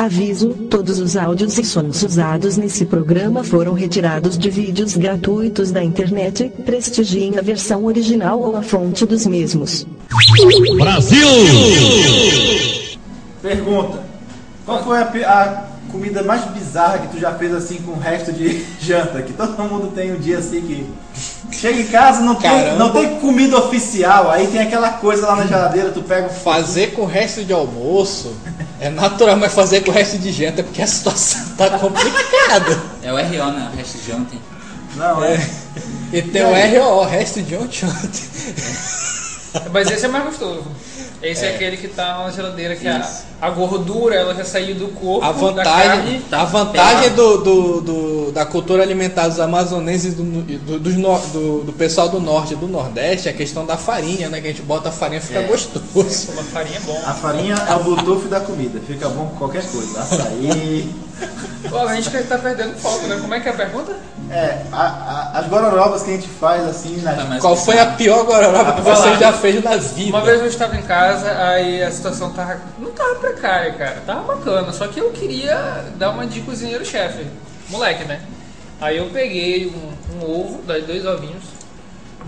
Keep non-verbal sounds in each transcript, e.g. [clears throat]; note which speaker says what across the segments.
Speaker 1: Aviso: todos os áudios e sons usados nesse programa foram retirados de vídeos gratuitos da internet. Prestigiem a versão original ou a fonte dos mesmos.
Speaker 2: Brasil!
Speaker 3: Pergunta: Qual foi a, a comida mais bizarra que tu já fez assim com o resto de [laughs] janta? Que todo mundo tem um dia assim que. Chega em casa, não tem, não tem comida oficial, aí tem aquela coisa lá na geladeira, tu pega o
Speaker 4: Fazer com o resto de almoço é natural, mas fazer com o resto de janta é porque a situação tá complicada.
Speaker 5: É o RO, né? O resto de ontem.
Speaker 3: Não, é.
Speaker 4: E tem o RO, resto de ontem ontem.
Speaker 6: Mas esse é mais gostoso. Esse é, aquele que tá na geladeira, que a, a gordura ela já saiu do corpo,
Speaker 4: A
Speaker 6: da
Speaker 4: vantagem,
Speaker 6: carne.
Speaker 4: a vantagem do, do- do- da cultura alimentar dos amazonenses e do, do, do- do pessoal do norte e do nordeste é a questão da farinha, né? Que a gente bota a farinha e fica
Speaker 3: É.
Speaker 4: gostoso.
Speaker 6: Uma farinha é bom.
Speaker 3: A farinha é o bluetooth da comida, fica bom com qualquer coisa. Açaí.
Speaker 6: Pô, a gente que tá perdendo foco, né? Como é que é a pergunta?
Speaker 3: É, a- a- as gororobas que a gente faz assim na.
Speaker 5: Tá
Speaker 4: Qual foi a pior gororoba que você já fez na vida?
Speaker 6: Uma vez eu estava em casa, aí a situação tava. Não tava precária, cara. Tava bacana. Só que eu queria dar uma de cozinheiro-chefe. Moleque, né? Aí eu peguei um, um ovo, dois ovinhos,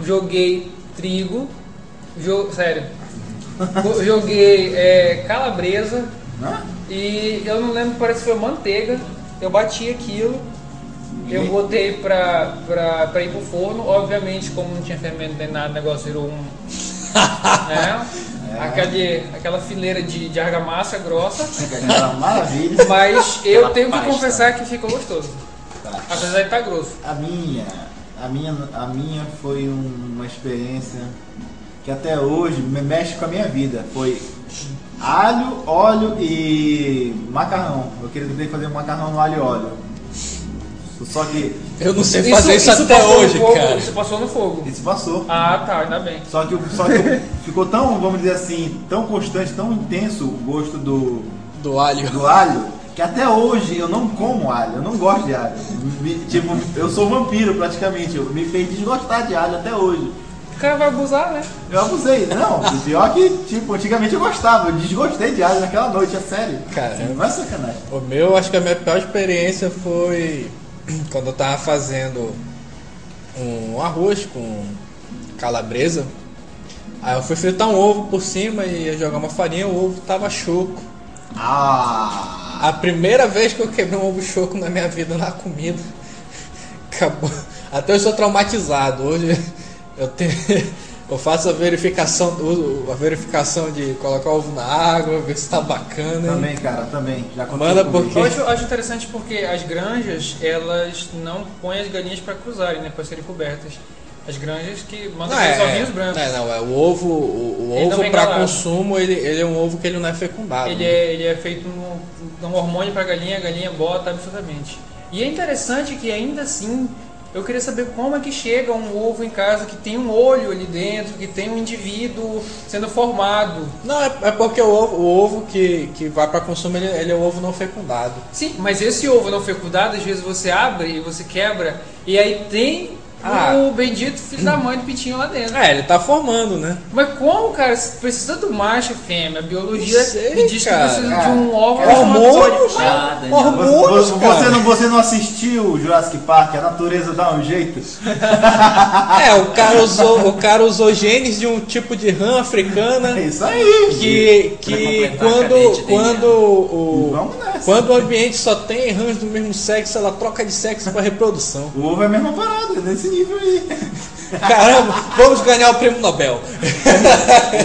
Speaker 6: joguei trigo, jo- sério. Jo- [laughs] joguei é, calabresa
Speaker 3: Hã?
Speaker 6: e eu não lembro, parece que foi manteiga. Eu bati aquilo, eu botei pra, pra, pra ir pro forno. Obviamente, como não tinha fermento nem nada, o negócio virou um. [laughs] né? Aquele, aquela fileira de, de argamassa grossa.
Speaker 3: Maravilha.
Speaker 6: Mas eu tenho que
Speaker 5: pasta.
Speaker 6: confessar que ficou gostoso.
Speaker 3: Tá.
Speaker 6: Apesar de estar grosso.
Speaker 3: A minha, a minha, a minha foi um- uma experiência que até hoje me mexe com a minha vida. Foi alho, óleo e macarrão. Eu queria fazer um macarrão no alho e óleo. Só que
Speaker 4: Eu não sei fazer isso, até
Speaker 6: passou no
Speaker 4: hoje,
Speaker 6: fogo,
Speaker 4: cara.
Speaker 6: Isso passou no fogo.
Speaker 3: isso passou.
Speaker 6: Ah, tá, ainda bem.
Speaker 3: Só que, só que ficou tão, vamos dizer assim, tão constante, tão intenso o gosto do,
Speaker 4: Do alho.
Speaker 3: do alho, que até hoje eu não como alho, eu não gosto de alho. Me- tipo, eu sou vampiro praticamente, eu me fez desgostar de alho até hoje.
Speaker 6: O cara vai abusar, né?
Speaker 3: Eu abusei, não, o pior que, tipo, antigamente eu gostava, eu desgostei de alho naquela noite, é sério.
Speaker 4: Caramba.
Speaker 3: Não é sacanagem.
Speaker 4: O meu, acho que a minha pior experiência foi [clears throat] quando eu tava fazendo um arroz com calabresa. Aí eu fui fritar um ovo por cima e ia jogar uma farinha, o ovo tava choco.
Speaker 3: Ah!
Speaker 4: A primeira vez que eu quebrei um ovo choco na minha vida na comida. [laughs] Acabou. Até eu sou traumatizado. Hoje eu tenho. Eu faço a verificação, a verificação de colocar o ovo na água, ver se tá bacana.
Speaker 3: Também, cara, também. Já aconteceu
Speaker 4: Manda porque-
Speaker 6: Eu acho, acho interessante porque as granjas, elas não põem as galinhas para cruzarem, né? Para serem cobertas. As granjas que mandam
Speaker 4: Não,
Speaker 6: aqueles
Speaker 4: é,
Speaker 6: ovinhos brancos.
Speaker 4: é, não, é o ovo, o, o ovo para consumo, ele, ele é um ovo que ele não é fecundado.
Speaker 6: Ele
Speaker 4: né?
Speaker 6: é, ele é feito um, um hormônio para galinha, a galinha bota absolutamente. E é interessante que ainda assim, eu queria saber como é que chega um ovo em casa que tem um olho ali dentro, que tem um indivíduo sendo formado.
Speaker 4: Não, é, é porque o ovo, o ovo que, que vai para consumo, ele, ele é um ovo não fecundado.
Speaker 6: Sim, mas esse ovo não fecundado, às vezes você abre e você quebra, e aí tem
Speaker 4: Ah.
Speaker 6: o bendito filho da mãe do pintinho lá dentro.
Speaker 4: É, ele tá formando, né?
Speaker 6: Mas como, cara, se precisa do macho e fêmea? A biologia
Speaker 4: sei,
Speaker 6: me diz
Speaker 4: cara.
Speaker 6: que precisa de um óvulo
Speaker 4: Hormônios?
Speaker 5: Ah.
Speaker 4: Hormônios,
Speaker 3: Você,
Speaker 4: cara.
Speaker 3: você, não, você não assistiu Jurassic Park? A natureza dá um jeito? [laughs]
Speaker 4: É, o cara usou, o cara usou genes de um tipo de rã africana
Speaker 3: É isso aí!
Speaker 4: que, que quando, quando, o,
Speaker 3: Vamos nessa.
Speaker 4: quando o ambiente só tem rãs do mesmo sexo, ela troca de sexo para reprodução.
Speaker 3: O ovo é a mesma parada, nesse nível aí. [laughs]
Speaker 4: Caramba, vamos ganhar o prêmio Nobel.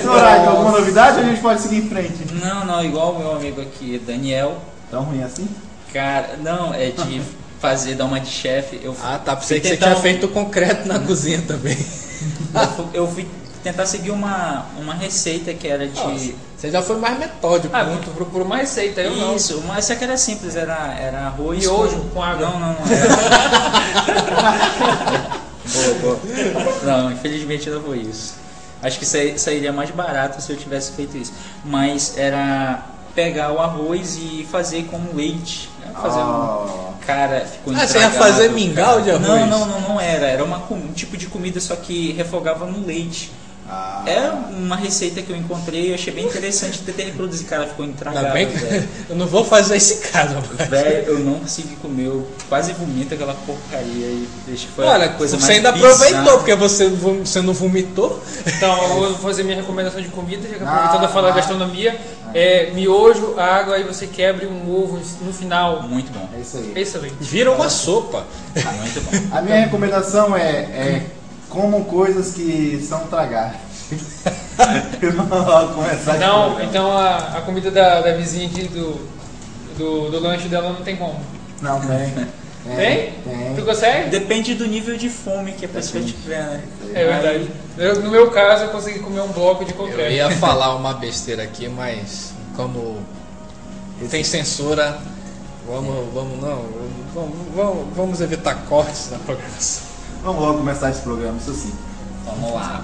Speaker 3: Soraya, alguma novidade ou a gente pode seguir em frente?
Speaker 5: Não, não, igual o meu amigo aqui, Daniel.
Speaker 3: Tão ruim assim?
Speaker 5: Cara, não, é de [laughs] fazer, dar uma de chefe. Eu,
Speaker 4: Ah, tá. Pensei que você tinha feito concreto na cozinha também.
Speaker 5: Eu fui tentar seguir uma, uma receita que era de.
Speaker 4: Nossa, você já foi mais metódico.
Speaker 6: Ah,
Speaker 4: né?
Speaker 6: tu procura uma receita, eu não.
Speaker 5: Isso, mas essa que era simples, era, era arroz.
Speaker 6: Miojo com água.
Speaker 5: Não, não, não. [laughs] Era... boa, boa. Não, infelizmente não foi isso. Acho que sai- sairia mais barato se eu tivesse feito isso. Mas era pegar o arroz e fazer com leite. né? Fazer um...
Speaker 3: Oh.
Speaker 5: Cara, ficou
Speaker 4: Ah, você ia fazer mingau de arroz?
Speaker 5: Não, não, não, não era. Era uma, com- um tipo de comida, só que refogava no leite.
Speaker 3: Ah.
Speaker 5: É uma receita que eu encontrei, eu achei bem interessante tentar reproduzir. Cara, ficou intragável,
Speaker 4: bem [laughs] eu não vou fazer esse caso, rapaz.
Speaker 5: Velho, eu não consegui comer, eu quase vomito aquela porcaria e deixa foi
Speaker 4: Olha,
Speaker 5: a coisa
Speaker 4: você
Speaker 5: mais
Speaker 4: ainda
Speaker 5: bizarra.
Speaker 4: aproveitou, porque você, você não vomitou.
Speaker 6: Então, eu vou fazer minha recomendação de comida, já que
Speaker 3: Ah,
Speaker 6: aproveitando a falar
Speaker 3: ah.
Speaker 6: de gastronomia. É miojo, água, aí você quebre um ovo no final.
Speaker 5: Muito bom,
Speaker 3: É isso aí.
Speaker 6: Excelente.
Speaker 4: Vira uma sopa.
Speaker 5: muito bom. [laughs]
Speaker 3: A minha recomendação é, é comam coisas que são. [laughs] Eu esse
Speaker 6: Então, então a, a comida da, da vizinha aqui do, do, do lanche dela não tem como.
Speaker 3: Não, tem.
Speaker 6: Tem?
Speaker 3: Tem.
Speaker 6: Tu consegue?
Speaker 5: Depende do nível de fome que a pessoa tiver, né?
Speaker 6: É verdade. Eu- no meu caso, eu consegui comer um bloco de
Speaker 4: Eu
Speaker 6: concreto.
Speaker 4: ia falar uma besteira aqui, mas como tem censura, vamos, vamos não, vamos, vamos, vamos evitar cortes na programação.
Speaker 3: Vamos logo começar esse programa, isso sim.
Speaker 5: Vamos lá.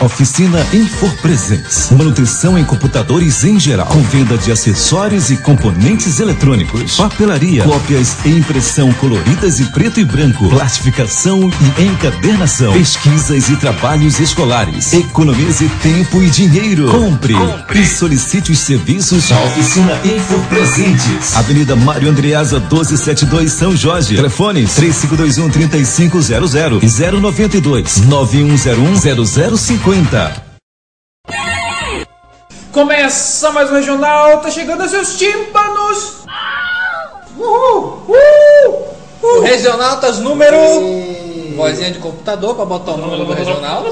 Speaker 2: Oficina Infor Presents. Manutenção em computadores em geral. Com venda de acessórios e componentes eletrônicos. Papelaria, cópias e impressão coloridas e preto e branco. Plastificação e encadernação. Pesquisas e trabalhos escolares. Economize tempo e dinheiro. Compre. E solicite os serviços da Oficina Infor Presentes. Avenida Mário Andreasa 1272 São Jorge. Telefones 3521 3500 e 092 9101 0050.
Speaker 6: Começa mais um regional, tá chegando aos seus tímpanos! Uhul! Uh!
Speaker 4: O Regionaltas número. Vozinha de computador pra botar o número do Regional.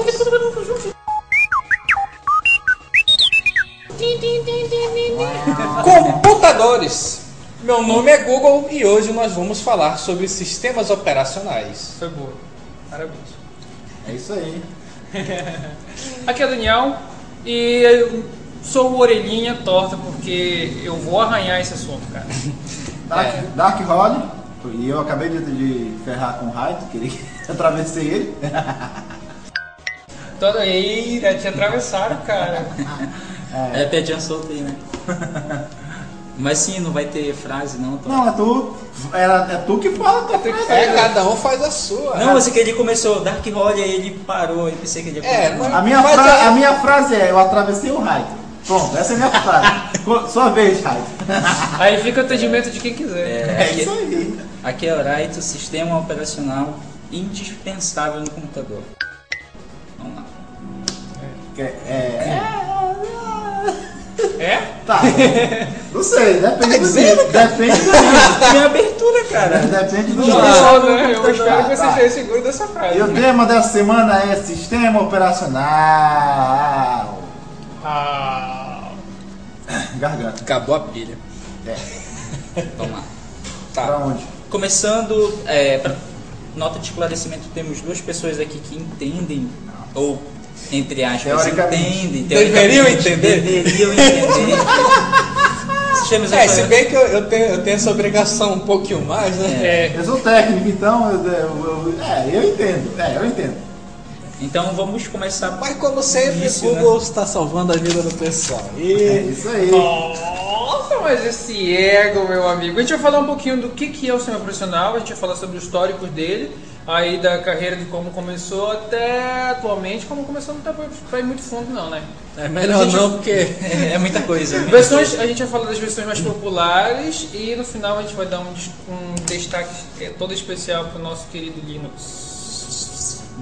Speaker 4: Computadores. Meu nome é Google e hoje nós vamos falar sobre sistemas operacionais.
Speaker 6: Foi boa. Parabéns.
Speaker 3: É isso aí.
Speaker 6: Aqui é o Daniel e eu sou o orelhinha torta porque eu vou arranhar esse assunto, cara. [laughs]
Speaker 3: Dark,
Speaker 4: É.
Speaker 3: Dark Rod, e eu acabei de, de ferrar com o raio, que ele [laughs] atravessei ele. [laughs]
Speaker 6: Toda eira, te atravessaram, cara.
Speaker 5: É pedinha solta aí, né? Mas sim, não vai ter frase não. Tô...
Speaker 3: Não, é tu. Era, é tu que fala, tu que
Speaker 4: É, cada um faz a sua.
Speaker 5: Não, mas é que ele começou Dark Rod, aí ele parou, eu pensei que ele ia
Speaker 4: É,
Speaker 3: A minha, fra-
Speaker 4: é-
Speaker 3: a minha frase é: eu atravessei o raio. Pronto, essa é a minha frase. Sua vez, raio. [laughs]
Speaker 6: Aí fica o atendimento de quem quiser.
Speaker 5: É,
Speaker 3: É
Speaker 5: aqui,
Speaker 3: isso aí.
Speaker 5: aqui é Oraito, sistema operacional indispensável no computador. Vamos lá.
Speaker 3: Que- É.
Speaker 6: É?
Speaker 3: Tá. [laughs] Não sei, depende do
Speaker 4: dizendo,
Speaker 3: nível. Depende do nível.
Speaker 5: Tem abertura, cara.
Speaker 3: Depende do
Speaker 6: não, né? Eu espero que você
Speaker 3: Tá.
Speaker 6: esteja seguro dessa frase.
Speaker 3: E o tema dessa semana é Sistema Operacional.
Speaker 6: Ah,
Speaker 3: Garganta.
Speaker 4: Acabou a pilha.
Speaker 5: Vamos lá.
Speaker 4: Tá.
Speaker 3: Pra onde?
Speaker 5: Começando, é, pra nota de esclarecimento, temos duas pessoas aqui que entendem, ou entre aspas, entendem.
Speaker 4: Deveriam entender.
Speaker 5: Deveriam entender. Sistemas
Speaker 4: É, se bem que eu, eu tenho, eu tenho essa obrigação um pouquinho mais, né?
Speaker 6: é.
Speaker 3: Eu sou técnico, então eu, eu- eu- é, eu entendo. É, eu entendo.
Speaker 5: Então vamos começar.
Speaker 4: Mas como sempre,
Speaker 5: Isso,
Speaker 4: Google está salvando a vida do pessoal.
Speaker 3: É
Speaker 4: E
Speaker 3: isso aí.
Speaker 6: Nossa, mas esse ego, meu amigo. A gente vai falar um pouquinho do que, que é o sistema profissional, a gente vai falar sobre o histórico dele, aí da carreira de como começou até atualmente, como começou não tá pra ir muito fundo não, né?
Speaker 4: é melhor
Speaker 6: Gente,
Speaker 4: não, porque [laughs]
Speaker 5: É muita coisa. né?
Speaker 6: Versões, a gente vai falar das versões mais populares e no final a gente vai dar um, um destaque é, todo especial pro nosso querido Linux.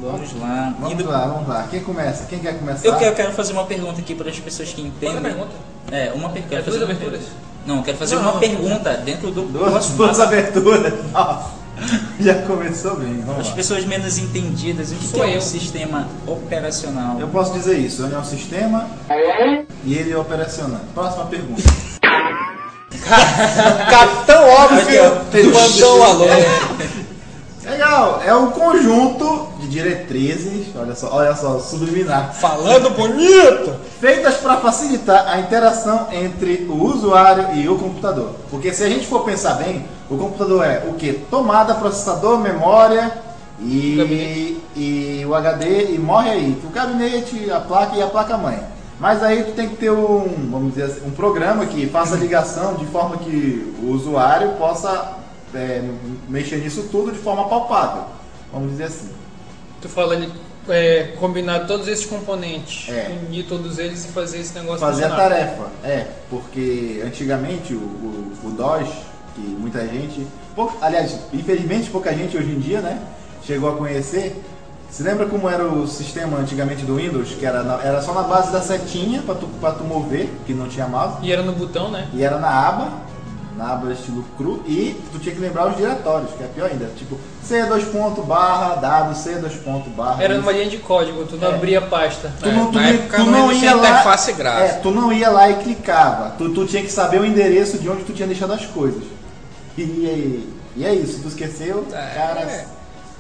Speaker 5: Vamos lá.
Speaker 3: Vamos
Speaker 5: Indo-
Speaker 3: lá, vamos lá. Quem começa? Quem quer começar?
Speaker 5: Eu quero, quero fazer uma pergunta aqui para as pessoas que entendem.
Speaker 6: é a pergunta?
Speaker 5: É, uma pergunta.
Speaker 6: É duas aberturas?
Speaker 5: Não, eu quero fazer
Speaker 6: Não,
Speaker 5: uma
Speaker 6: não.
Speaker 5: pergunta dentro do.
Speaker 3: Duas, duas aberturas. [laughs] Nossa, Já começou bem. Vamos
Speaker 5: As
Speaker 3: lá.
Speaker 5: pessoas menos entendidas, o que,
Speaker 6: Sou
Speaker 5: que é
Speaker 6: eu.
Speaker 5: um sistema operacional?
Speaker 3: Eu posso dizer isso. Ele é um sistema e ele é operacional. Próxima pergunta. [laughs]
Speaker 4: Capitão. Óbvio mandou um alô.
Speaker 3: Legal. É o conjunto de diretrizes, olha só, olha só, subliminar,
Speaker 4: Falando bonito!
Speaker 3: feitas para facilitar a interação entre o usuário e o computador. Porque se a gente for pensar bem, o computador é o que? Tomada, processador, memória e, e o HD e morre aí. O gabinete, a placa e a placa-mãe. Mas aí tu tem que ter um, vamos dizer assim, um programa que faça a ligação de forma que o usuário possa é, mexer nisso tudo de forma palpável. Vamos dizer assim.
Speaker 6: Tu fala de é, combinar todos esses componentes,
Speaker 3: É.
Speaker 6: unir todos eles e fazer esse negócio
Speaker 3: fazer a tarefa. É, porque antigamente o, o, o DOS, que muita gente, pou- aliás, infelizmente pouca gente hoje em dia, né, chegou a conhecer. Se lembra como era o sistema antigamente do Windows, que era, na- era só na base da setinha para tu, pra tu mover, que não tinha mouse,
Speaker 6: E era no botão, né?
Speaker 3: e era na aba, na aba estilo cru, e tu tinha que lembrar os diretórios, que é pior ainda, tipo C2 ponto barra dado C2 ponto barra.
Speaker 6: Era numa linha de código, tu não
Speaker 3: É.
Speaker 6: abria a pasta.
Speaker 3: Tu não, tu não-
Speaker 4: época
Speaker 3: tu
Speaker 4: não
Speaker 3: ia lá,
Speaker 4: interface gráfica.
Speaker 3: É, tu não ia lá e clicava. Tu, tu tinha que saber o endereço de onde tu tinha deixado as coisas. E, e, e é isso, tu esqueceu,
Speaker 4: É.
Speaker 3: cara.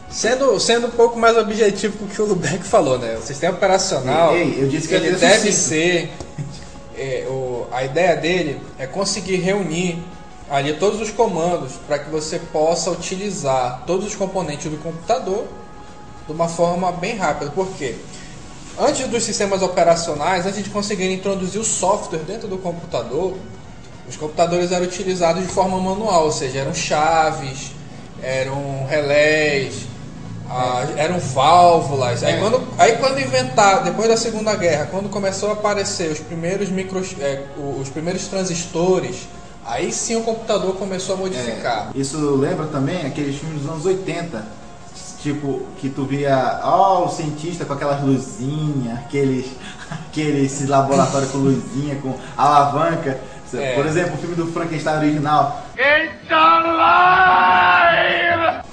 Speaker 4: Sendo, sendo um pouco mais objetivo com o que o Lubeck falou, né? O sistema operacional,
Speaker 3: Ei, ei, eu disse que
Speaker 4: ele deve ser... é, o, a ideia dele é conseguir reunir ali todos os comandos para que você possa utilizar todos os componentes do computador de uma forma bem rápida. Por quê? Antes dos sistemas operacionais, antes de conseguir introduzir o software dentro do computador, os computadores eram utilizados de forma manual, ou seja, eram chaves, eram relés, ah, eram válvulas. Aí,
Speaker 3: É.
Speaker 4: quando, aí quando inventar, depois da Segunda Guerra, quando começou a aparecer os primeiros micros, é, o- os primeiros transistores, aí sim o computador começou a modificar.
Speaker 3: É, isso lembra também aqueles filmes dos anos 80. Tipo, que tu via, ó, o cientista com aquelas luzinhas, aqueles, [laughs] aqueles laboratório com luzinha, com alavanca.
Speaker 4: É.
Speaker 3: Por exemplo, o filme do Frankenstein original.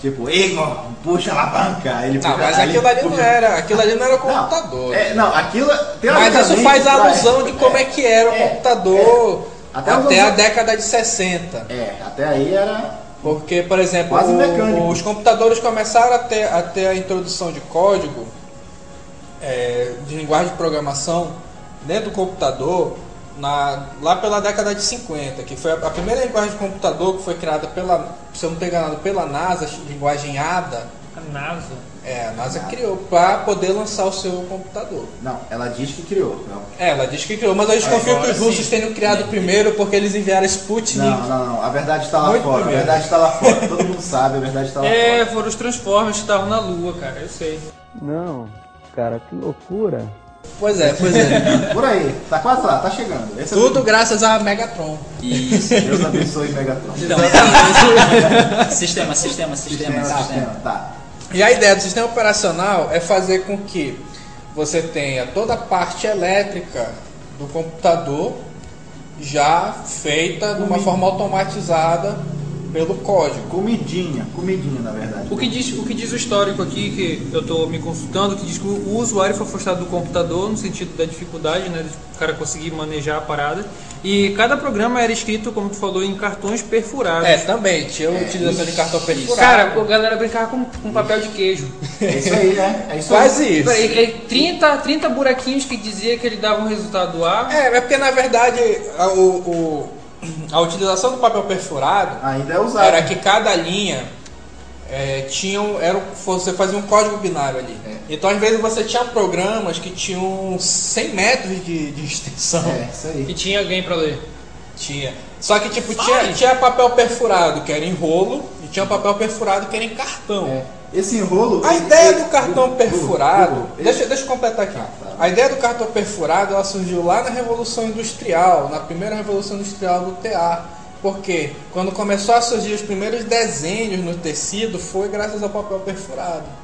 Speaker 3: Tipo, Igor, puxa a alavanca. Ele
Speaker 4: Não,
Speaker 3: puxa-
Speaker 4: mas
Speaker 3: aí ele
Speaker 4: aquilo ali não
Speaker 3: puxa-
Speaker 4: era, aquilo ali não era
Speaker 3: Não,
Speaker 4: computador.
Speaker 3: é, não, aquilo.
Speaker 4: Mas isso faz
Speaker 3: pra
Speaker 4: alusão
Speaker 3: época,
Speaker 4: de como é que era o
Speaker 3: é,
Speaker 4: computador
Speaker 3: é. Até
Speaker 4: até, a
Speaker 3: anos-
Speaker 4: década de 60.
Speaker 3: É, até aí era.
Speaker 4: Porque, por exemplo,
Speaker 3: Quase
Speaker 4: o-
Speaker 3: mecânico.
Speaker 4: os computadores começaram a ter, a ter a introdução de código, é, de linguagem de programação, dentro do computador, na- lá pela década de 50, que foi a, a primeira linguagem de computador que foi criada pela, se eu não estou enganado, pela NASA, linguagem ADA.
Speaker 6: A NASA.
Speaker 4: É, a NASA criou para poder lançar o seu computador.
Speaker 3: Não, ela diz que criou. Não,
Speaker 4: É, ela diz que criou, mas eu desconfio que os russos
Speaker 6: sim.
Speaker 4: tenham criado primeiro porque eles enviaram Sputnik.
Speaker 3: não, não, não, a verdade está lá
Speaker 4: Muito
Speaker 3: fora.
Speaker 4: primeiro.
Speaker 3: A verdade está lá fora. Todo mundo sabe, a verdade está lá
Speaker 6: É,
Speaker 3: fora.
Speaker 6: foram os Transformers que estavam na Lua, cara, eu sei.
Speaker 7: Não, cara, que loucura.
Speaker 4: Pois é, pois é. [laughs]
Speaker 3: Por aí, tá quase lá, tá chegando. Esse é
Speaker 4: Tudo
Speaker 3: o-
Speaker 4: graças a Megatron.
Speaker 5: Isso.
Speaker 3: Deus abençoe Megatron.
Speaker 5: Então, [laughs] sistema, sistema, sistema,
Speaker 3: Sistema,
Speaker 5: sistema.
Speaker 3: sistema, tá.
Speaker 4: E a ideia do sistema operacional é fazer com que você tenha toda a parte elétrica do computador já feita de uma forma automatizada pelo código.
Speaker 3: Comidinha, comidinha na verdade.
Speaker 6: O que, diz, o que diz o histórico aqui, que eu estou me consultando, que diz que o usuário foi afastado do computador no sentido da dificuldade, né, de o cara conseguir manejar a parada. E cada programa era escrito, como tu falou, em cartões perfurados.
Speaker 4: É, também tinha a utilização de cartão perfurado.
Speaker 6: Cara, a galera brincava com, com papel de queijo.
Speaker 3: É isso aí, né? É isso
Speaker 4: Quase
Speaker 3: aí.
Speaker 4: isso.
Speaker 6: E- e 30, 30 buraquinhos que dizia que ele dava um resultado A.
Speaker 4: É, é porque na verdade o, o- a utilização do papel perfurado
Speaker 3: Ainda é usado.
Speaker 4: era que cada linha é, tinha um- era, você fazia um código binário ali.
Speaker 3: É.
Speaker 4: Então às vezes você tinha programas que tinham 100 metros de, de extensão.
Speaker 3: É, isso aí.
Speaker 6: E tinha alguém pra ler.
Speaker 4: Tinha. Só que tipo, tinha, tinha papel perfurado que era em rolo e tinha papel perfurado que era em cartão.
Speaker 3: É. Esse enrolo.
Speaker 4: A ideia do cartão perfurado. Deixa, deixa eu completar aqui. A ideia do cartão perfurado ela surgiu lá na Revolução Industrial, na primeira Revolução Industrial do TA. Porque quando começou a surgir os primeiros desenhos no tecido foi graças ao papel perfurado.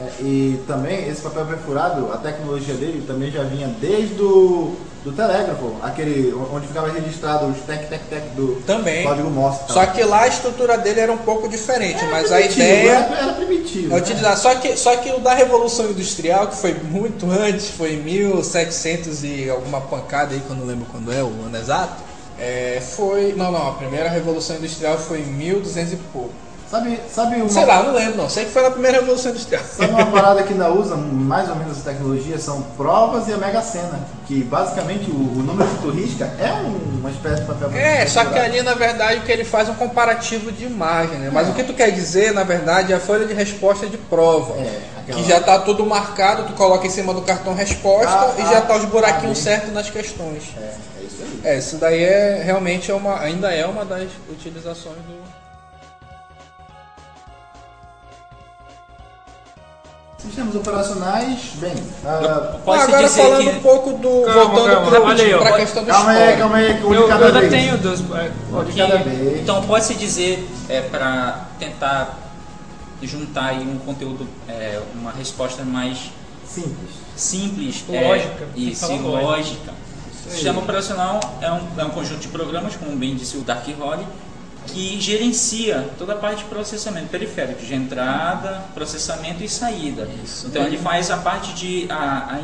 Speaker 3: É, e também esse papel perfurado, a tecnologia dele também já vinha desde o do telégrafo, aquele onde ficava registrado os tec tec tec do
Speaker 4: Também.
Speaker 3: código Morse.
Speaker 4: Só que lá a estrutura dele era um pouco diferente,
Speaker 3: Era
Speaker 4: mas a ideia
Speaker 3: era, era primitivo.
Speaker 4: é
Speaker 3: né?
Speaker 4: utilizar. Só que, só que o da Revolução Industrial, que foi muito antes, foi em 1700 e alguma pancada aí, que eu não lembro quando é o ano exato, é, foi. Não, não, a primeira Revolução Industrial foi em 1200 e pouco.
Speaker 3: Sabe, sabe uma,
Speaker 4: Sei lá, não lembro não. Sei que foi na primeira revolução industrial.
Speaker 3: sabe uma parada que ainda usa mais ou menos essa tecnologia? São provas e a Mega Sena. Que basicamente o, o número que tu risca é um- uma espécie de papel.
Speaker 4: É, só que ali na verdade o que ele faz é um comparativo de imagem, né? Mas o que tu quer dizer, na verdade, é a folha de resposta de prova.
Speaker 3: É, aquela-
Speaker 4: Que já tá tudo marcado, tu coloca em cima do cartão resposta
Speaker 3: Ah,
Speaker 4: e
Speaker 3: ah,
Speaker 4: já tá os
Speaker 3: ah,
Speaker 4: buraquinhos
Speaker 3: bem.
Speaker 4: certos nas questões.
Speaker 3: É, é isso aí.
Speaker 4: É, isso daí é realmente é uma, ainda é uma das utilizações do.
Speaker 3: Sistemas operacionais, bem. ah,
Speaker 5: Pode-se
Speaker 4: agora
Speaker 5: dizer
Speaker 4: falando
Speaker 5: que-
Speaker 4: um pouco do.
Speaker 6: Calma,
Speaker 4: voltando
Speaker 6: calma,
Speaker 4: pro,
Speaker 6: olha aí, ó.
Speaker 4: pra questão do
Speaker 3: calma aí, calma aí, um
Speaker 6: Eu,
Speaker 3: de cada
Speaker 6: eu ainda
Speaker 3: vez.
Speaker 6: tenho dois. é,
Speaker 3: Um de cada vez.
Speaker 5: Então pode-se dizer, é, para tentar juntar aí um conteúdo, é, uma resposta mais
Speaker 3: Simples.
Speaker 5: simples
Speaker 6: Lógica,
Speaker 5: é,
Speaker 6: que
Speaker 5: isso,
Speaker 6: falar
Speaker 5: e
Speaker 6: lógica.
Speaker 5: lógica. O sistema operacional é um, é um conjunto de programas, como bem disse o Dark Holly, que gerencia toda a parte de processamento periférico, de entrada, processamento e saída. Então ele faz a parte de a,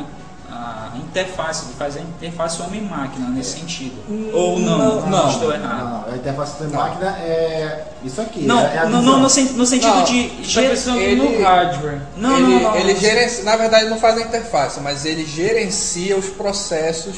Speaker 5: a, a interface, ele faz a interface homem-máquina nesse sentido. Ou não,
Speaker 4: não, não.
Speaker 5: estou errado.
Speaker 3: Não, a interface de máquina é isso aqui.
Speaker 5: Não,
Speaker 3: é a
Speaker 5: não, não no, sen- no sentido
Speaker 4: Não,
Speaker 5: de ger-
Speaker 6: pensando
Speaker 4: ele-
Speaker 6: no hardware.
Speaker 5: Não,
Speaker 4: ele,
Speaker 5: não, não,
Speaker 4: ele
Speaker 5: não.
Speaker 4: gerencia, na verdade não faz a interface, mas ele gerencia os processos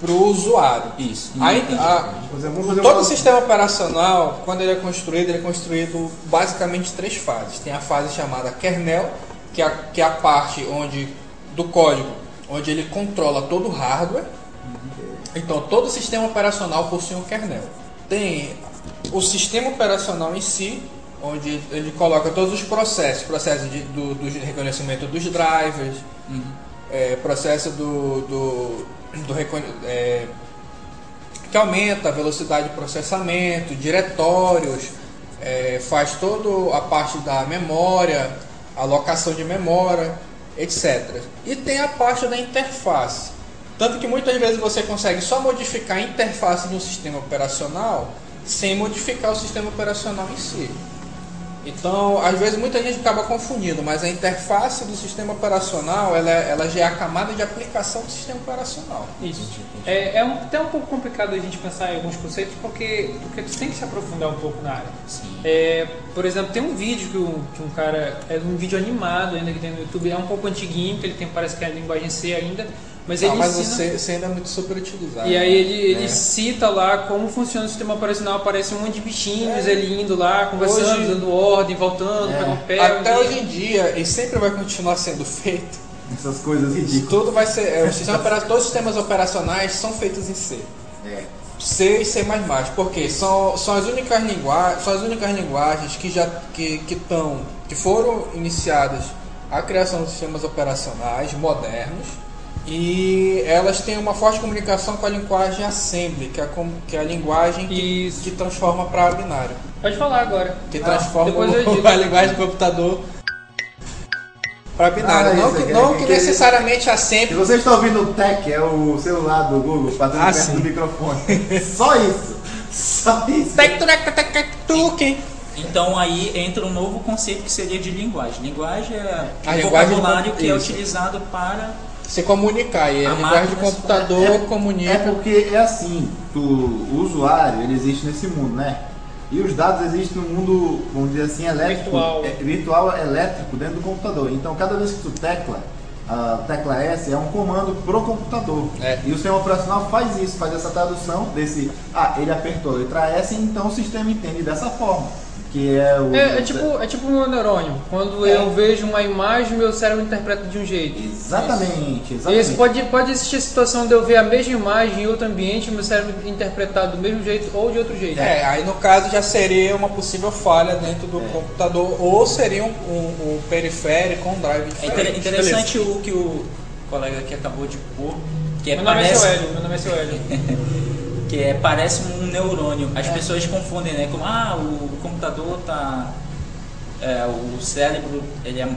Speaker 4: para o usuário.
Speaker 5: Isso.
Speaker 4: A,
Speaker 5: entendi.
Speaker 4: a-
Speaker 3: fazer
Speaker 4: todo o sistema operacional, quando ele é construído, ele é construído basicamente em três fases. Tem a fase chamada kernel, que é a, que é a parte onde do código, onde ele controla todo o hardware. Então todo o sistema operacional possui um kernel. Tem o sistema operacional em si, onde ele coloca todos os processos, processo de, do, do reconhecimento dos drivers, é, processo do, do, do é, que aumenta a velocidade de processamento, diretórios, é, faz toda a parte da memória, alocação de memória, etc. E tem a parte da interface. Tanto que muitas vezes você consegue só modificar a interface um sistema operacional sem modificar o sistema operacional em si. Então, às vezes muita gente acaba confundindo, mas a interface do sistema operacional ela, ela já é a camada de aplicação do sistema operacional.
Speaker 6: Isso. É, é um, até um pouco complicado a gente pensar em alguns conceitos porque, porque tu tem que se aprofundar um pouco na área.
Speaker 5: Sim.
Speaker 6: É, por exemplo, tem um vídeo que um, que um cara. É um vídeo animado ainda que tem no YouTube, é um pouco antiguinho, que ele tem, parece que é a linguagem C ainda, mas
Speaker 4: Não,
Speaker 6: ele
Speaker 4: mas
Speaker 6: ensina.
Speaker 4: você, você ainda é muito super utilizado.
Speaker 6: E aí ele, ele
Speaker 4: É.
Speaker 6: cita lá como funciona o sistema operacional, aparece um monte de bichinhos
Speaker 4: É.
Speaker 6: ele indo lá, conversando,
Speaker 4: Hoje-
Speaker 6: dando ordem, voltando,
Speaker 3: É.
Speaker 6: pegando pé.
Speaker 4: Até hoje em dia, e sempre vai continuar sendo feito,
Speaker 3: Essas coisas ridículas.
Speaker 4: tudo vai ser. é, o sistema todos os sistemas operacionais são feitos em C.
Speaker 3: É.
Speaker 4: C e C++, porque são, são as únicas linguagens, são as únicas linguagens que já que que, tão, que foram iniciadas a criação de sistemas operacionais modernos e elas têm uma forte comunicação com a linguagem assembly, que é a, com- que é a linguagem que, que transforma para binário,
Speaker 6: Pode falar agora.
Speaker 4: que
Speaker 6: Ah,
Speaker 4: transforma
Speaker 6: edito. [laughs]
Speaker 4: a linguagem do computador para binário,
Speaker 3: Ah,
Speaker 4: não,
Speaker 3: isso
Speaker 4: que,
Speaker 3: aqui,
Speaker 4: não que
Speaker 3: aqui.
Speaker 4: necessariamente
Speaker 3: Se
Speaker 4: assembly
Speaker 3: você está ouvindo o Tech, é o celular do Google, batendo
Speaker 4: Ah,
Speaker 3: perto
Speaker 4: sim.
Speaker 3: do microfone. [laughs] Só isso. Só isso.
Speaker 5: Então aí entra um novo conceito que seria de linguagem. Linguagem é
Speaker 4: A
Speaker 5: o
Speaker 4: linguagem
Speaker 5: vocabulário
Speaker 4: do-
Speaker 5: que é
Speaker 4: isso.
Speaker 5: utilizado para
Speaker 4: se comunicar. E a, linguagem de
Speaker 5: máquina-
Speaker 4: computador
Speaker 3: É-
Speaker 4: comunica.
Speaker 3: É porque é assim, tu, o usuário ele existe nesse mundo, né? E os dados existem no mundo, vamos dizer assim, elétrico,
Speaker 6: Virtual.
Speaker 3: é, virtual elétrico dentro do computador. Então cada vez que tu tecla, a tecla S é um comando pro computador.
Speaker 4: É.
Speaker 3: E o sistema operacional faz isso, faz essa tradução desse, ah, ele apertou a letra S, então o sistema entende dessa forma. Que é o.
Speaker 6: É, é tipo, é tipo o meu neurônio. Quando
Speaker 4: É.
Speaker 6: eu vejo uma imagem, meu cérebro interpreta de um jeito.
Speaker 3: Exatamente, exatamente.
Speaker 6: esse pode, pode existir a situação de eu ver a mesma imagem em outro ambiente e meu cérebro interpretar do mesmo jeito ou de outro jeito.
Speaker 4: É, aí no caso já seria uma possível falha dentro do computador ou seria um, um- um periférico, um drive
Speaker 5: É
Speaker 4: diferente.
Speaker 5: inter- interessante o que o colega aqui acabou de pôr, que é,
Speaker 6: Meu nome é
Speaker 5: parece,
Speaker 6: seu Hélio, meu nome é seu Hélio. [laughs]
Speaker 5: que é, parece um neurônio. As pessoas confundem, né? Como ah, o computador tá. é, o cérebro ele é-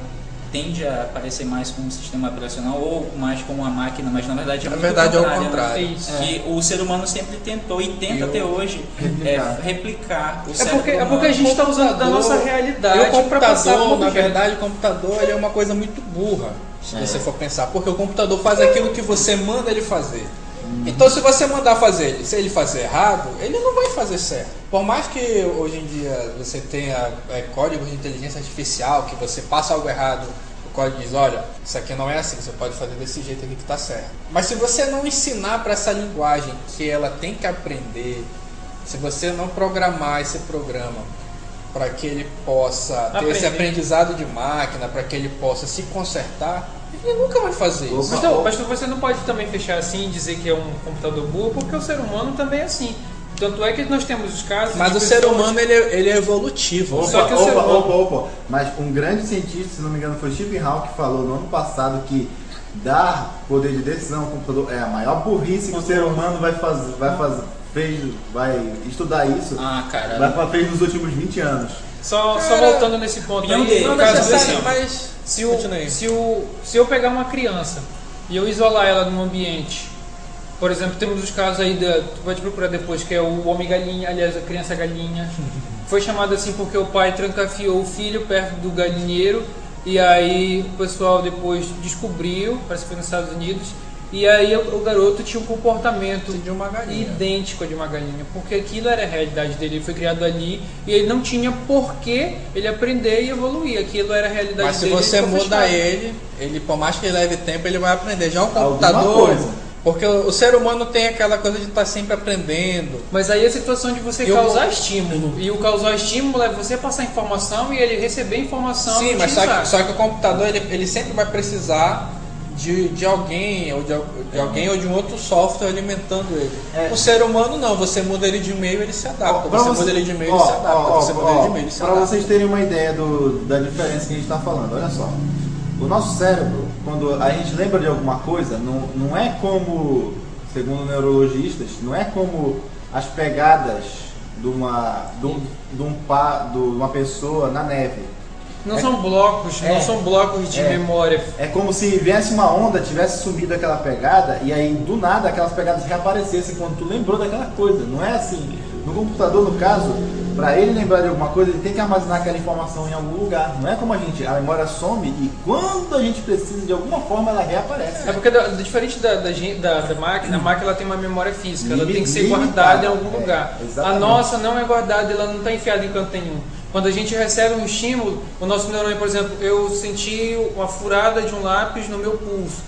Speaker 5: tende a parecer mais com um sistema operacional ou mais com uma máquina, mas na verdade é
Speaker 4: Na
Speaker 5: muito
Speaker 4: verdade é o
Speaker 5: contrário, né?
Speaker 4: contrário.
Speaker 6: Isso.
Speaker 5: Que o ser humano sempre tentou e tenta
Speaker 3: E o-
Speaker 5: até hoje
Speaker 3: replicar.
Speaker 5: é, replicar o
Speaker 6: É
Speaker 5: cérebro
Speaker 6: porque, é porque a gente está usando da nossa realidade
Speaker 4: E o
Speaker 6: para passar
Speaker 4: computador,
Speaker 6: por
Speaker 4: na verdade, o computador ele é uma coisa muito burra, se você for pensar, porque o computador faz aquilo que você manda ele fazer. Então se você mandar fazer ele, se ele fazer errado, ele não vai fazer certo. Por mais que hoje em dia você tenha é, códigos de inteligência artificial, que você passa algo errado, o código diz, olha, isso aqui não é assim, você pode fazer desse jeito aqui que está certo. Mas se você não ensinar para essa linguagem que ela tem que aprender, se você não programar esse programa para que ele possa ter esse
Speaker 6: Aprender.
Speaker 4: aprendizado de máquina, para que ele possa se consertar, ele nunca vai fazer isso.
Speaker 6: Mas, não, mas você não pode também fechar assim e dizer que é um computador burro, porque o ser humano também é assim. Tanto é que nós temos os casos.
Speaker 4: Mas o ser humano ele, é- ele é evolutivo.
Speaker 3: Opa,
Speaker 6: Só que o
Speaker 3: opa,
Speaker 6: ser humano-
Speaker 3: opa, opa. Mas um grande cientista, se não me engano, foi Stephen Hawking, que falou no ano passado que dar poder de decisão ao computador é a maior burrice que o ser humano vai fazer, vai fazer, fez, vai estudar isso,
Speaker 5: Ah, cara.
Speaker 3: vai fez nos últimos 20 anos.
Speaker 6: Só, só voltando nesse ponto aí, no
Speaker 4: Não
Speaker 6: caso ó,
Speaker 4: mas
Speaker 6: se, o, se, o, se eu pegar uma criança e eu isolar ela num ambiente, por exemplo, temos os casos aí, da, tu pode procurar depois, que é o homem galinha, aliás, a criança galinha. [laughs] Foi chamado assim porque o pai trancafiou o filho perto do galinheiro e aí o pessoal depois descobriu, parece que foi nos Estados Unidos, e aí o, o garoto tinha um comportamento
Speaker 4: De uma galinha.
Speaker 6: idêntico ao de uma galinha, porque aquilo era a realidade dele, ele foi criado ali e ele não tinha por que ele aprender e evoluir, aquilo era a realidade
Speaker 4: Mas se
Speaker 6: dele.
Speaker 4: você
Speaker 6: ele
Speaker 4: muda
Speaker 6: fechado.
Speaker 4: ele, ele por mais que leve tempo, ele vai aprender. Já o computador, porque o, ser humano tem aquela coisa de estar sempre aprendendo.
Speaker 6: Mas aí a situação de você
Speaker 4: E o
Speaker 6: causar estímulo. E o causar estímulo é você passar informação e ele receber informação
Speaker 4: Sim, mas só que, só que o computador ele, ele sempre vai precisar de, de alguém ou de, de alguém ou de um outro software alimentando ele.
Speaker 3: É.
Speaker 4: O ser humano não, você muda ele de e-mail, ele se adapta.
Speaker 3: Pra
Speaker 4: Você
Speaker 3: você-
Speaker 4: muda ele de e-mail,
Speaker 3: ó,
Speaker 4: ele se adapta.
Speaker 3: ó,
Speaker 4: você
Speaker 3: ó,
Speaker 4: muda ele de
Speaker 3: ó,
Speaker 4: e-mail, ele se adapta.
Speaker 3: vocês terem uma ideia do, da diferença que a gente está falando, olha só. O nosso cérebro, quando a gente lembra de alguma coisa, não, não é como, segundo neurologistas, não é como as pegadas de uma, de um, de um pa, de uma pessoa na neve.
Speaker 6: Não
Speaker 3: É-
Speaker 6: são blocos,
Speaker 3: é.
Speaker 6: não são blocos de
Speaker 3: É.
Speaker 6: memória.
Speaker 3: É como se viesse uma onda, tivesse sumido aquela pegada e aí do nada aquelas pegadas reaparecessem quando tu lembrou daquela coisa. Não é assim. No computador, no caso, para ele lembrar de alguma coisa, ele tem que armazenar aquela informação em algum lugar. Não é como a gente, a memória some e quando a gente precisa de alguma forma ela reaparece.
Speaker 6: É porque da- diferente da, da, da- da máquina, a máquina ela tem uma memória física, ela tem que ser
Speaker 3: limitada,
Speaker 6: guardada em algum
Speaker 3: é,
Speaker 6: lugar. A
Speaker 3: exatamente.
Speaker 6: nossa não é guardada, ela não está enfiada em canto nenhum. Quando a gente recebe um estímulo, o nosso neurônio, por exemplo, eu senti uma furada de um lápis no meu pulso.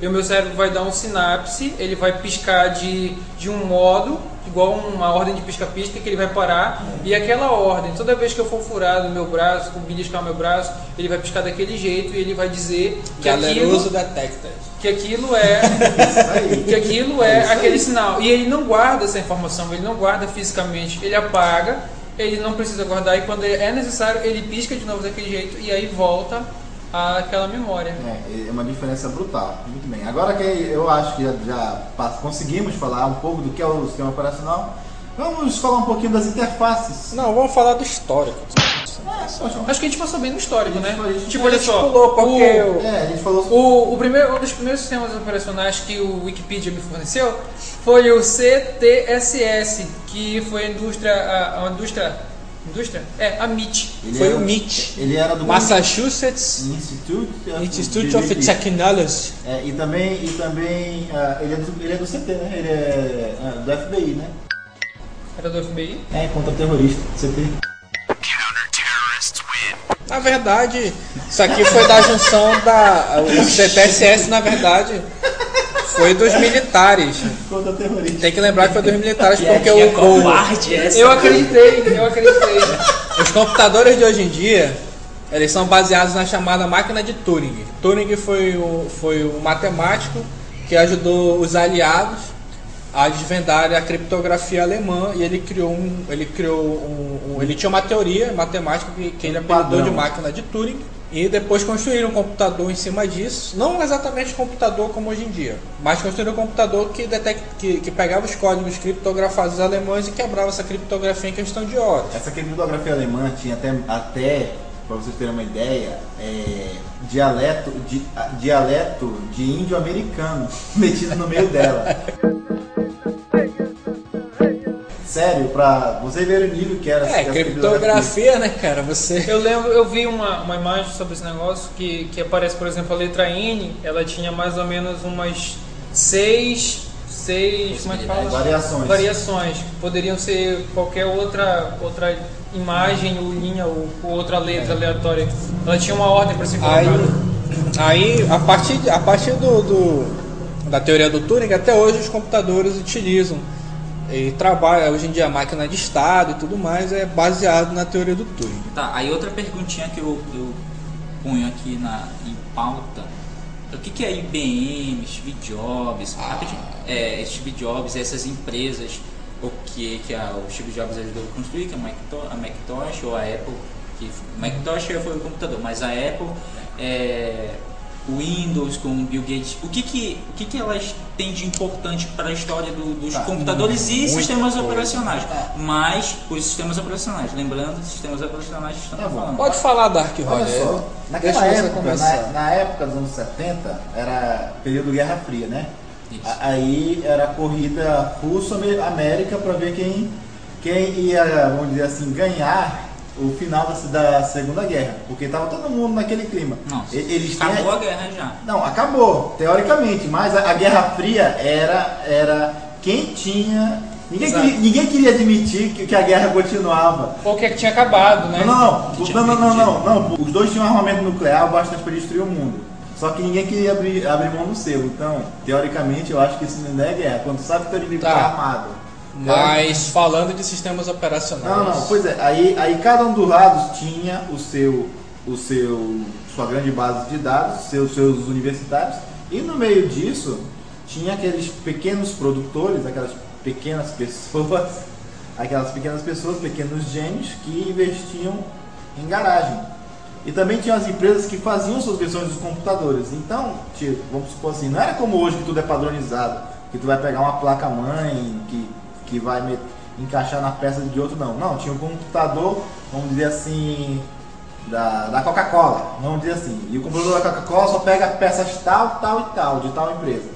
Speaker 6: E o meu cérebro vai dar um sinapse, ele vai piscar de, de um modo, igual uma ordem de pisca-pisca, que ele vai parar. E aquela ordem, toda vez que eu for furar no meu braço, com beliscar meu braço, ele vai piscar daquele jeito e ele vai dizer que aquilo,
Speaker 4: Galeroso detected.
Speaker 6: que aquilo é que aquilo
Speaker 3: É
Speaker 6: é aquele sinal. E ele não guarda essa informação, ele não guarda fisicamente, ele apaga, ele não precisa guardar e quando é necessário ele pisca de novo daquele jeito e aí volta àquela memória.
Speaker 3: É, é uma diferença brutal. Muito bem. Agora que eu acho que já, já conseguimos falar um pouco do que é o sistema operacional, vamos falar um pouquinho das interfaces.
Speaker 4: Não, vamos falar do histórico.
Speaker 6: Acho que a gente passou bem no histórico, né?
Speaker 3: A gente-
Speaker 6: Tipo, olha só,
Speaker 4: pulou porque
Speaker 6: o,
Speaker 3: É, a gente falou
Speaker 6: o, o primeiro, um dos primeiros sistemas operacionais que o Wikipedia me forneceu foi o CTSS, que foi a indústria, a, a indústria, indústria? É, a MIT.
Speaker 3: Ele
Speaker 4: Foi
Speaker 3: era-
Speaker 4: o MIT.
Speaker 3: Ele era do
Speaker 4: Massachusetts
Speaker 3: Institute,
Speaker 4: Institute of
Speaker 3: de-
Speaker 4: Technology.
Speaker 3: É, e também, e também ah, ele, é do, ele é do CT, né? Ele é ah, do FBI, né?
Speaker 6: Era do FBI.
Speaker 3: É, contra-terrorista, CT.
Speaker 4: Na verdade, isso aqui foi da junção da. O CTSS, na verdade, foi dos militares. Tem que lembrar que foi dos militares porque o, o-
Speaker 5: covarde essa.
Speaker 6: Eu acreditei, eu acreditei.
Speaker 4: os computadores de hoje em dia eles são baseados na chamada máquina de Turing. Turing foi o, foi o matemático que ajudou os aliados a desvendar a criptografia alemã e ele criou um, ele criou um, um- ele tinha uma teoria matemática que, que ele apelidou de máquina de Turing e depois construíram um computador em cima disso, não exatamente computador como hoje em dia, mas construíram um computador que, detect, que, que pegava os códigos criptografados alemães e quebrava essa criptografia em questão de horas.
Speaker 3: Essa criptografia alemã tinha até, até para vocês terem uma ideia, é, dialeto, di, a- dialeto de índio americano [laughs] metido no meio dela. [laughs] Sério, pra você ver o nível que era
Speaker 4: É, criptografia, né, cara? Você.
Speaker 6: Eu lembro, eu vi uma, uma imagem sobre esse negócio que, que aparece, por exemplo, a letra N, ela tinha mais ou menos umas seis seis como é que fala?
Speaker 3: Variações.
Speaker 6: variações. Poderiam ser qualquer outra outra imagem ou linha ou, ou outra letra aleatória. Ela tinha uma ordem para ser
Speaker 4: Aí,
Speaker 6: colocada.
Speaker 4: aí a partir, a partir do, do- da teoria do Turing, até hoje os computadores utilizam e trabalha hoje em dia a máquina de estado e tudo mais é baseado na teoria do Turing.
Speaker 5: Tá, aí outra perguntinha que eu, eu ponho aqui na, em pauta. O que, que é IBM, Steve Jobs, rapidinho, é, Steve Jobs, essas empresas, o que, que a, o Steve Jobs ajudou a construir, que é a Macintosh, ou a Apple, que Macintosh foi o computador, mas a Apple, é, Windows com o Bill Gates, o que, que, o que, que elas têm de importante para a história do- dos
Speaker 3: Tá,
Speaker 5: computadores e
Speaker 4: muita
Speaker 5: sistemas
Speaker 4: coisa.
Speaker 5: operacionais? Mas os sistemas operacionais, lembrando, sistemas operacionais que estamos
Speaker 3: Tá
Speaker 5: falando.
Speaker 4: Pode falar, Dark
Speaker 3: Olha
Speaker 4: Roger.
Speaker 3: naquela época, na, na época dos anos 70, era período Guerra Fria, né?
Speaker 5: Isso.
Speaker 3: Aí era a corrida russo-américa para ver quem, quem ia, vamos dizer assim, ganhar o final da, da Segunda Guerra. Porque estava todo mundo naquele clima. E- Eles têm-
Speaker 5: acabou a guerra já.
Speaker 3: Não, acabou, teoricamente, mas a, a Guerra Fria era, era quem tinha. Ninguém queria, ninguém queria admitir que, que a guerra continuava.
Speaker 6: Ou que tinha acabado, né?
Speaker 3: Não, não, não, não, não, não, não, não. Os dois tinham armamento nuclear bastante para destruir o mundo. Só que ninguém queria abrir, abrir mão do seu. Então, teoricamente, eu acho que isso não é guerra. Quando sabe que teu inimigo
Speaker 4: Tá.
Speaker 3: tá armado.
Speaker 4: Mas falando de sistemas operacionais.
Speaker 3: Não, não, pois é. Aí, aí cada um dos lados tinha o seu, o seu, sua grande base de dados, seus, seus universitários. E no meio disso, tinha aqueles pequenos produtores, aquelas pequenas pessoas, [laughs] aquelas pequenas pessoas, pequenos gênios que investiam em garagem. E também tinha as empresas que faziam suas versões dos computadores. Então, tipo, vamos supor assim, não era como hoje que tudo é padronizado, que tu vai pegar uma placa-mãe que, que vai met- encaixar na peça de outro, não. Não, tinha um computador, vamos dizer assim, da, da Coca-Cola, vamos dizer assim. E o computador da Coca-Cola só pega peças tal, tal e tal, de tal empresa.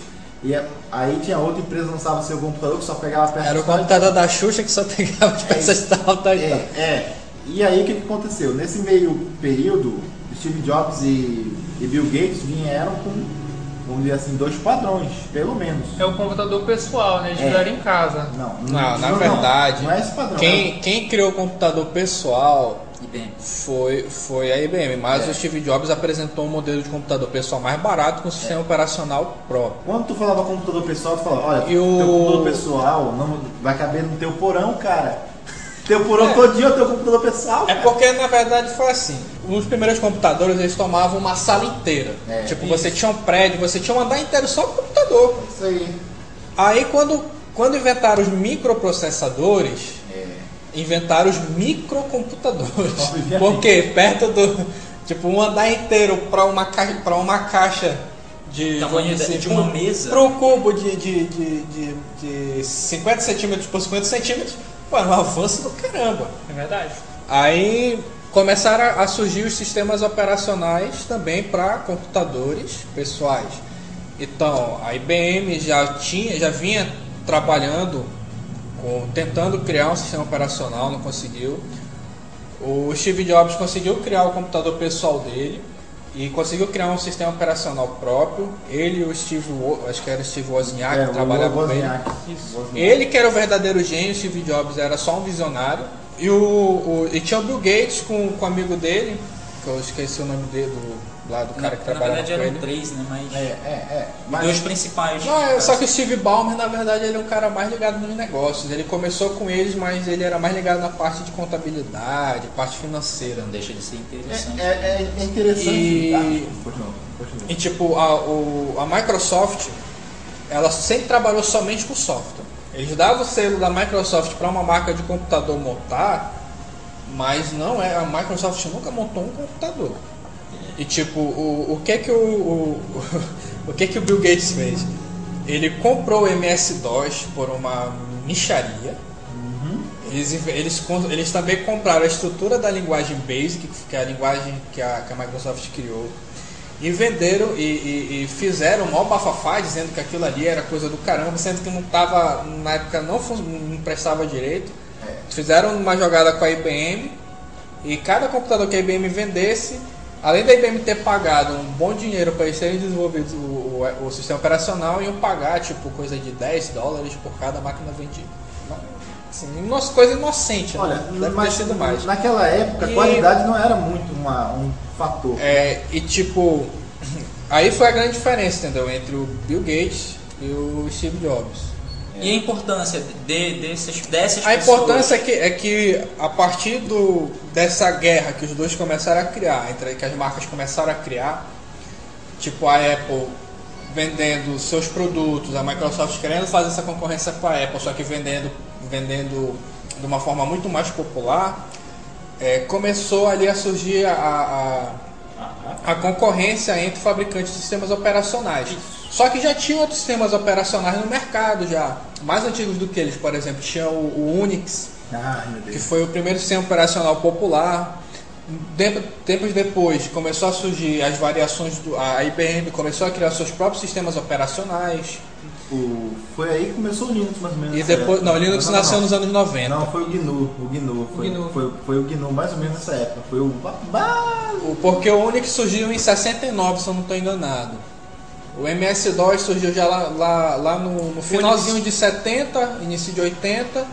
Speaker 3: E é- aí tinha outra empresa que lançava seu computador que só pegava peças
Speaker 4: Era o
Speaker 3: tal
Speaker 4: computador da Xuxa que só [laughs] pegava as peças tal, tal e tal.
Speaker 3: é, é. E aí o que, que aconteceu? Nesse meio período, Steve Jobs e, e Bill Gates vieram com, vamos dizer assim, dois padrões, pelo menos.
Speaker 6: É o computador pessoal, né? Eles
Speaker 3: É.
Speaker 6: fizeram em casa.
Speaker 3: Não,
Speaker 4: Não, na verdade,
Speaker 3: Não, é esse padrão.
Speaker 4: quem, quem criou o computador pessoal
Speaker 5: IBM.
Speaker 4: foi, foi a IBM, mas
Speaker 3: É.
Speaker 4: o Steve Jobs apresentou um modelo de computador pessoal mais barato com sistema operacional próprio.
Speaker 3: Quando tu falava computador pessoal, tu falava, olha,
Speaker 4: E o-
Speaker 3: teu computador pessoal não vai caber no teu porão, cara. Teu porão
Speaker 4: É.
Speaker 3: todinho o teu computador pessoal,
Speaker 4: É
Speaker 3: cara.
Speaker 4: porque na verdade foi assim. Os primeiros computadores eles tomavam uma sala inteira.
Speaker 3: É,
Speaker 4: tipo,
Speaker 3: isso.
Speaker 4: você tinha um prédio, você tinha um andar inteiro só com computador.
Speaker 3: Isso aí.
Speaker 4: Aí quando, quando inventaram os microprocessadores,
Speaker 3: É.
Speaker 4: inventaram os microcomputadores.
Speaker 3: Obviamente.
Speaker 4: Porque perto do. Tipo, um andar inteiro para uma, caixa, pra uma caixa de.
Speaker 5: Tamanho de-
Speaker 4: dizer,
Speaker 5: de
Speaker 4: um-
Speaker 5: uma mesa.
Speaker 4: Para um cubo de, de, de, de, de 50 centímetros por 50 centímetros, pô, é um avanço do caramba.
Speaker 6: É verdade.
Speaker 4: Aí começaram a surgir os sistemas operacionais também para computadores pessoais. Então, a IBM já tinha, já vinha trabalhando com, tentando criar um sistema operacional, não conseguiu. O Steve Jobs conseguiu criar o computador pessoal dele e conseguiu criar um sistema operacional próprio. Ele e o Steve, acho que era o Steve Wozniak,
Speaker 3: É,
Speaker 4: que trabalhava com ele. Ele que era o verdadeiro gênio, Steve Jobs era só um visionário. E, o, o- e tinha o Bill Gates com, com o amigo dele, que eu esqueci o nome dele, do, lá do cara que
Speaker 5: na, na
Speaker 4: trabalhava
Speaker 5: verdade
Speaker 4: com
Speaker 5: eram
Speaker 4: ele.
Speaker 5: três, né? Mas
Speaker 3: É, é, é. Mas,
Speaker 5: dois principais.
Speaker 4: Não, é, só que o Steve Ballmer, na verdade, ele é um cara mais ligado nos negócios. Ele começou com eles, mas ele era mais ligado na parte de contabilidade, parte financeira.
Speaker 5: Não deixa de ser
Speaker 3: é,
Speaker 5: interessante.
Speaker 3: é, é interessante.
Speaker 4: E-
Speaker 3: Ah, continua, continua.
Speaker 4: E tipo, a, o- a Microsoft, ela sempre trabalhou somente com software. Eles davam o selo da Microsoft para uma marca de computador montar, mas não é, a Microsoft nunca montou um computador. E tipo, o, o que que o, o, [laughs] o que que o Bill Gates fez? Ele comprou o MS-DOS por uma micharia. Eles, eles, eles também compraram a estrutura da linguagem BASIC, que é a linguagem que a, que a Microsoft criou, e venderam e, e- e fizeram um maior bafafá dizendo que aquilo ali era coisa do caramba, sendo que não tava, na época não, não prestava direito. Fizeram uma jogada com a IBM e cada computador que a IBM vendesse, além da IBM ter pagado um bom dinheiro para eles terem desenvolvido o, o, o sistema operacional, iam pagar tipo coisa de 10 dólares por cada máquina vendida. Assim, nossa, coisa inocente,
Speaker 3: Olha,
Speaker 4: né? Deve
Speaker 3: mas
Speaker 4: ter sido mais.
Speaker 3: naquela época
Speaker 4: E-
Speaker 3: a qualidade não era muito uma- um fator.
Speaker 4: É, e tipo, [laughs] aí foi a grande diferença, entendeu? Entre o Bill Gates e o Steve Jobs.
Speaker 5: E a importância de, dessas, dessas
Speaker 4: A
Speaker 5: pessoas?
Speaker 4: importância é que, é que a partir do, dessa guerra que os dois começaram a criar, entre que as marcas começaram a criar, tipo a Apple vendendo seus produtos, a Microsoft querendo fazer essa concorrência com a Apple, só que vendendo, vendendo de uma forma muito mais popular, é, começou ali a surgir a, a, a concorrência entre fabricantes de sistemas operacionais. Só que já tinha outros sistemas operacionais no mercado já, mais antigos do que eles, por exemplo, tinha o, o Unix,
Speaker 3: meu
Speaker 4: que foi o primeiro sistema operacional popular. Tempo- Tempos depois começou a surgir as variações do a IBM começou a criar seus próprios sistemas operacionais
Speaker 3: O- foi aí que começou o Linux, mais ou menos.
Speaker 4: e depois
Speaker 3: época.
Speaker 4: não, o Linux
Speaker 3: Não, não,
Speaker 4: nasceu
Speaker 3: não.
Speaker 4: nos anos 90.
Speaker 3: Não, foi o GNU. O GNU. Foi,
Speaker 6: GNU.
Speaker 3: Foi, foi o GNU mais ou menos nessa época. Foi o.
Speaker 4: O- Porque o Unix surgiu em 69, se eu não estou enganado. O MS-DOS surgiu já lá, lá, lá no, no finalzinho de 70, início de 80.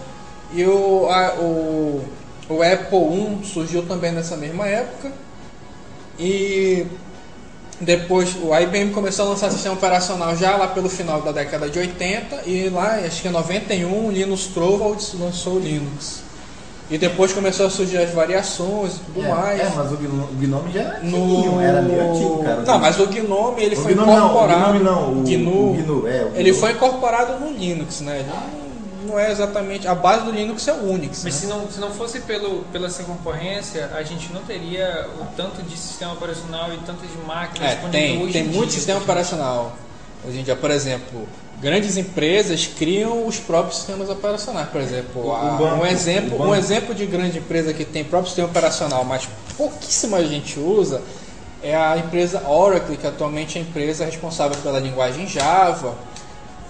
Speaker 4: E o, a- o, o Apple I surgiu também nessa mesma época. E depois o IBM começou a lançar sistema operacional já lá pelo final da década de 80. E lá, acho que em 91, o Linus Torvalds lançou o Linux. E depois começou a surgir as variações e tudo
Speaker 3: é,
Speaker 4: mais.
Speaker 3: É, mas o GNOME já era
Speaker 4: No...
Speaker 3: era meio antigo, cara.
Speaker 4: Não, mas o Gnome ele
Speaker 3: O
Speaker 4: foi
Speaker 3: Gnome não, o
Speaker 4: incorporado.
Speaker 3: Gnome não, o-
Speaker 4: GNU,
Speaker 3: o GNU, é, o
Speaker 4: Ele foi incorporado no Linux, né? Ele não, é exatamente. A base do Linux é o Unix.
Speaker 6: Mas
Speaker 4: né?
Speaker 6: se não, se não fosse pelo, pela essa concorrência, a gente não teria o tanto de sistema operacional e tanto de máquinas
Speaker 4: É, tem,
Speaker 6: hoje
Speaker 4: tem
Speaker 6: em
Speaker 4: muito
Speaker 6: dia.
Speaker 4: sistema operacional. Hoje em dia, por exemplo, grandes empresas criam os próprios sistemas operacionais. Por exemplo, a-
Speaker 3: banco,
Speaker 4: um, exemplo, um exemplo de grande empresa que tem próprio sistema operacional, mas pouquíssima gente usa, é a empresa Oracle, que atualmente é a empresa responsável pela linguagem Java.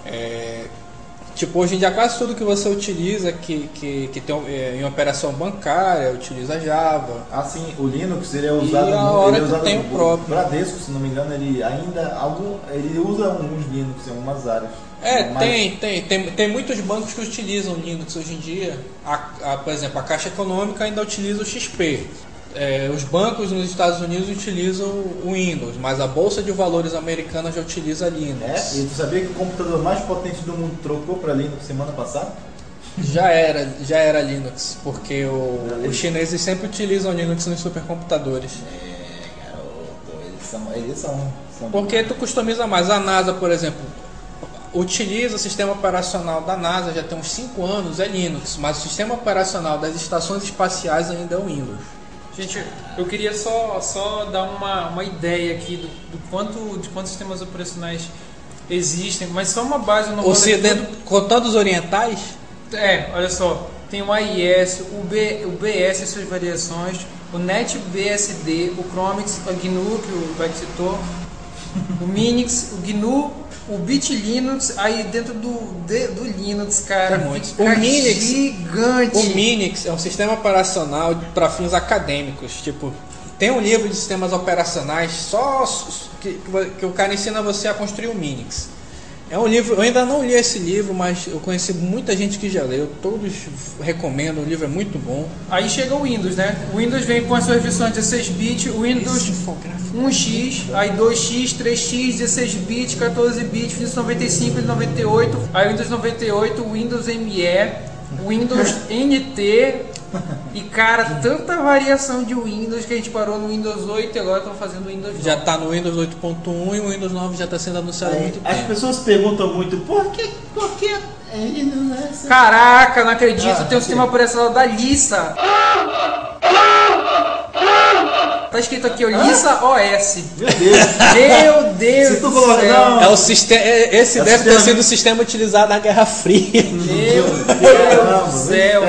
Speaker 4: É, tipo, hoje em dia quase tudo que você utiliza que, que, que tem é, em operação bancária utiliza Java.
Speaker 3: Assim, o Linux ele é usado
Speaker 4: E a
Speaker 3: no,
Speaker 4: hora
Speaker 3: ele é
Speaker 4: que
Speaker 3: usado
Speaker 4: tem o próprio.
Speaker 3: Bradesco, se não me engano, ele ainda algum ele usa alguns Linux em algumas áreas.
Speaker 4: É,
Speaker 3: Mas-
Speaker 4: tem, tem, tem, tem muitos bancos que utilizam Linux hoje em dia. A, a- por exemplo, a Caixa Econômica ainda utiliza o XP. É, os bancos nos Estados Unidos utilizam o Windows, mas a Bolsa de Valores americana já utiliza
Speaker 3: É,
Speaker 4: Linux.
Speaker 3: e tu sabia que o computador mais potente do mundo trocou para Linux semana passada?
Speaker 4: Já era, já era Linux, porque o, os chineses sempre utilizam Linux nos supercomputadores.
Speaker 3: É, garoto, eles são, eles são, são
Speaker 4: Porque tu customiza mais. A NASA, por exemplo, utiliza o sistema operacional da NASA já tem uns 5 anos, é Linux, mas o sistema operacional das estações espaciais ainda é o Windows.
Speaker 6: Gente, eu queria só, só dar uma, uma ideia aqui do, do quanto de quantos sistemas operacionais existem, mas só uma base no
Speaker 4: Ocidente, contando os orientais,
Speaker 6: É, olha só, tem o AIS, o, B, o BS e suas variações, o NetBSD, o Chromix, o GNU que o Beck citou, [laughs] o Minix, o GNU, o BitLinux, aí dentro do, de- do Linux, cara, fica
Speaker 4: O Minix-
Speaker 6: gigante.
Speaker 4: o Minix é um sistema operacional para fins acadêmicos. Tipo, tem um livro de sistemas operacionais só que, que o cara ensina você a construir o Minix. É um livro, eu ainda não li esse livro, mas eu conheci muita gente que já leu, todos recomendam, o livro é muito bom.
Speaker 6: Aí chega o Windows, né? O Windows vem com as suas versões 16 bits, o Windows 1x, aí 2x, 3x, 16 bits, 14 bits, Windows 95 e 98, aí Windows 98, Windows ME, Windows NT e cara, tanta variação de Windows que a gente parou no Windows 8 e agora estão fazendo o Windows 9.
Speaker 4: Já está no Windows 8.1 e o Windows 9 já está sendo anunciado
Speaker 3: É,
Speaker 4: muito
Speaker 3: as
Speaker 4: tempo.
Speaker 3: pessoas perguntam muito por que, por que ele não é essa-
Speaker 6: Caraca, não acredito,
Speaker 3: Ah,
Speaker 6: tem um sistema operacional da Lisa. Tá escrito aqui, ó, Lisa OS.
Speaker 3: Meu Deus!
Speaker 6: Meu Deus
Speaker 3: Se tu colocar- não.
Speaker 4: É o sistema, esse
Speaker 3: É
Speaker 4: deve ter
Speaker 3: sistema-
Speaker 4: sido o sistema utilizado na Guerra Fria.
Speaker 6: Meu
Speaker 3: Caramba,
Speaker 6: Deus do céu.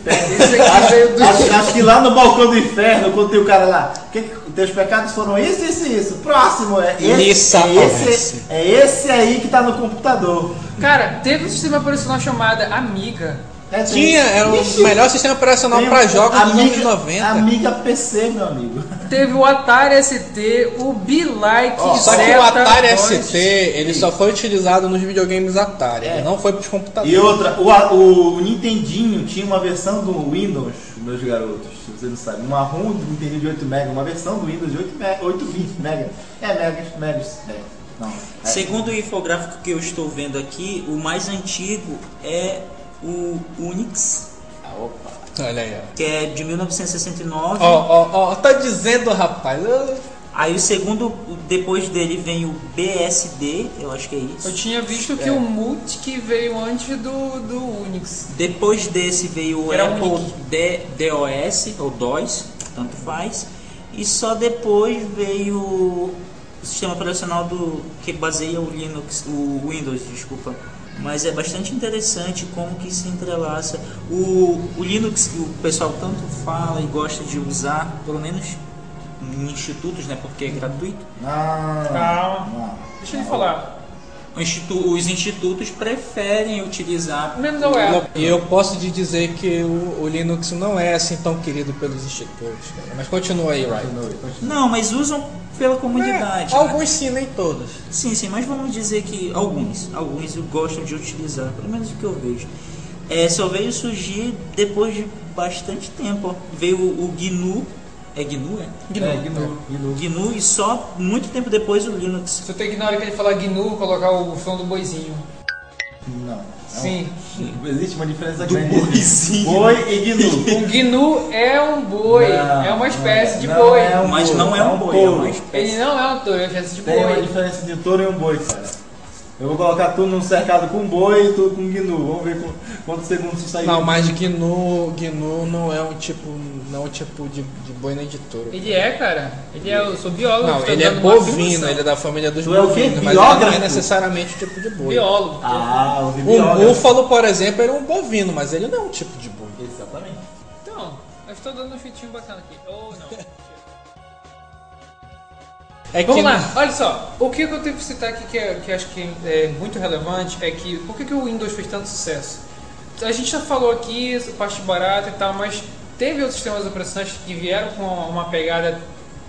Speaker 3: Inferno.
Speaker 6: Esse aqui veio do...
Speaker 3: Acho, acho que lá no balcão do inferno, quando tem o cara lá, que, teus pecados foram isso, isso e isso. Próximo é esse,
Speaker 4: Lissa
Speaker 3: é,
Speaker 4: OS.
Speaker 3: esse, é esse aí que tá no computador.
Speaker 6: Cara, teve um sistema operacional chamado Amiga.
Speaker 3: É,
Speaker 4: Tinha, era o
Speaker 3: Ixi,
Speaker 4: melhor sistema operacional para jogos dos anos
Speaker 3: Amiga-
Speaker 4: 90.
Speaker 3: Amiga PC, meu amigo.
Speaker 6: Teve o Atari ST, o Be-Like,
Speaker 3: Ó,
Speaker 4: Só que o Atari. ST, ele só foi utilizado nos videogames Atari, ele não foi para os computadores.
Speaker 3: E outra, o, o Nintendinho tinha uma versão do Windows, meus garotos, se você não sabe, uma ROM do Nintendo de 8 MB, uma versão do Windows de 8, me- 8 bits, mega. É, megas, megas, megas. Não. É.
Speaker 5: Segundo o infográfico que eu estou vendo aqui, o mais antigo é o Unix,
Speaker 4: Olha aí, ó.
Speaker 5: que é de 1969.
Speaker 4: Ó, ó, ó, tá dizendo, rapaz. eu-
Speaker 5: Aí o segundo, depois dele vem o BSD, eu acho que é
Speaker 6: Eu
Speaker 5: isso.
Speaker 6: tinha visto que o Multic veio antes do, do Unix.
Speaker 5: Depois desse veio o
Speaker 6: Era
Speaker 5: Apple. D- DOS, ou DOS, tanto faz. E só depois veio o sistema operacional do que baseia o Linux, o Windows, desculpa. Mas é bastante interessante como que se entrelaça. O, o Linux que o pessoal tanto fala e gosta de usar, pelo menos em institutos, né, porque é gratuito.
Speaker 3: Não,
Speaker 6: Calma.
Speaker 3: não.
Speaker 6: Deixa ele falar.
Speaker 5: O institu- os institutos preferem utilizar
Speaker 6: Menos a web.
Speaker 4: E eu posso te dizer que o, o Linux não é assim tão querido pelos institutos, cara. Mas continua aí, Ryan.
Speaker 5: Não, mas usam pela comunidade.
Speaker 4: É,
Speaker 5: né?
Speaker 4: alguns sim, nem todos.
Speaker 5: Sim, sim, mas vamos dizer que alguns, alguns gostam de utilizar, pelo menos o que eu vejo. É, só veio surgir depois de bastante tempo. Veio o, o GNU, é GNU, é?
Speaker 3: É, GNU, GNU.
Speaker 5: GNU e só muito tempo depois o Linux.
Speaker 6: Você tem que, na hora que ele falar GNU, colocar o som do boizinho.
Speaker 3: Não. É
Speaker 6: Sim.
Speaker 3: um- existe uma diferença
Speaker 5: Do
Speaker 3: grande entre
Speaker 5: boizinho.
Speaker 3: boi e GNU.
Speaker 6: Um GNU é um boi,
Speaker 3: Não,
Speaker 6: é uma espécie
Speaker 3: não,
Speaker 6: de
Speaker 3: não
Speaker 6: boi.
Speaker 3: é um
Speaker 5: Mas
Speaker 3: boi,
Speaker 5: não é um boi, é uma espécie.
Speaker 6: Ele não é um touro, é uma espécie de
Speaker 3: Tem uma
Speaker 6: boi.
Speaker 3: diferença de touro e um boi, cara. Eu vou colocar tu num cercado com boi e tu com GNU. Vamos ver qu- quantos segundos isso aí.
Speaker 4: Não, mas GNU, GNU não é um tipo, não é um tipo de, de boi nem de touro.
Speaker 6: Ele é, cara. Ele é, eu sou biólogo.
Speaker 4: Não, ele é bovino, ele é da família dos
Speaker 3: Tu é o
Speaker 4: bovinos, mas ele não é necessariamente um tipo de boi.
Speaker 6: Biólogo.
Speaker 3: Ah, o
Speaker 4: Um
Speaker 3: biógrafo.
Speaker 4: búfalo, por exemplo, ele é um bovino, mas ele não é um tipo de boi.
Speaker 3: Exatamente.
Speaker 6: Então, eu estou dando um fitinho bacana aqui. Ou não. [laughs]
Speaker 4: É
Speaker 6: Vamos
Speaker 4: que
Speaker 6: lá, olha só. O que eu tenho que citar aqui que, é, que acho que é muito relevante é que por que, que o Windows fez tanto sucesso? A gente já falou aqui, parte barata e tal, mas teve outros sistemas operacionais que vieram com uma pegada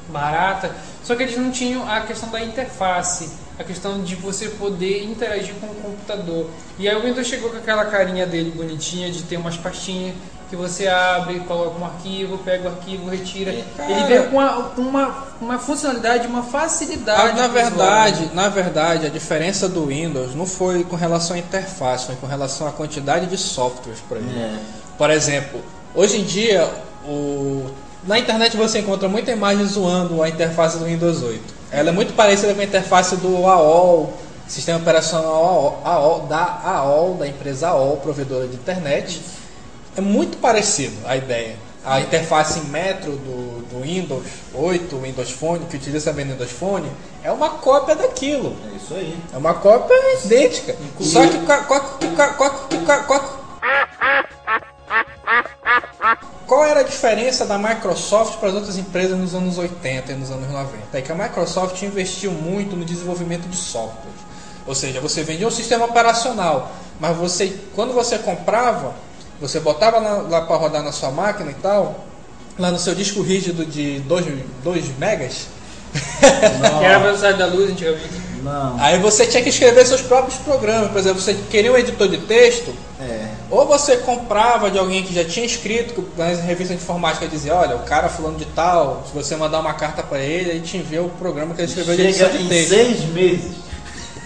Speaker 6: barata, só que eles não tinham a questão da interface, a questão de você poder interagir com o computador. E aí o Windows chegou com aquela carinha dele bonitinha de ter umas pastinhas que você abre, coloca um arquivo, pega o arquivo, retira.
Speaker 4: cara-
Speaker 6: Ele veio com uma, uma, uma funcionalidade, uma facilidade.
Speaker 4: Ah, na verdade, na verdade, a diferença do Windows não foi com relação à interface, foi com relação à quantidade de softwares para ele.
Speaker 3: É.
Speaker 4: Por exemplo, hoje em dia, o... na internet você encontra muita imagem zoando a interface do Windows 8. Ela é muito parecida com a interface do AOL, sistema operacional AOL, AOL, da AOL, da empresa AOL, provedora de internet. É muito parecido a ideia. A interface Metro do, do Windows 8, o Windows Phone, que utiliza também o Windows Phone, é uma cópia daquilo.
Speaker 3: É isso aí.
Speaker 4: É uma cópia idêntica. Só que qual era a diferença da Microsoft para as outras empresas nos anos 80 e nos anos 90? É que a Microsoft investiu muito no desenvolvimento de software. Ou seja, você vendia um sistema operacional, mas você, quando você comprava, você botava lá, lá para rodar na sua máquina e tal, lá no seu disco rígido de 2 megas,
Speaker 6: Que [laughs] era a velocidade da luz antigamente.
Speaker 3: Não.
Speaker 4: Aí você tinha que escrever seus próprios programas. Por exemplo, você queria um editor de texto,
Speaker 3: É.
Speaker 4: ou você comprava de alguém que já tinha escrito, que nas revistas de informática dizia, olha, o cara fulano de tal, se você mandar uma carta para ele, ele te envia o programa que ele escreveu de edição
Speaker 3: Chega
Speaker 4: de
Speaker 3: em
Speaker 4: texto.
Speaker 3: seis meses.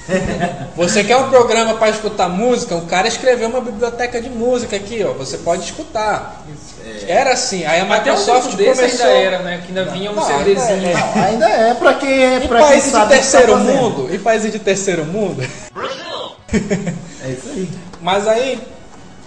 Speaker 3: [laughs]
Speaker 4: Você quer um programa para escutar música? O cara escreveu uma biblioteca de música aqui, ó. Você pode escutar. Era assim. Aí a
Speaker 6: Até um
Speaker 4: Microsoft
Speaker 6: desse
Speaker 4: começou.
Speaker 6: ainda era, né? Que ainda vinha um
Speaker 4: Não, ainda
Speaker 6: CDzinho.
Speaker 4: é.
Speaker 3: Não, ainda é pra quem é pra quem
Speaker 4: países de
Speaker 3: que tá
Speaker 4: terceiro
Speaker 3: fazendo.
Speaker 4: mundo, em países de terceiro mundo,
Speaker 3: É isso aí. [laughs]
Speaker 4: Mas aí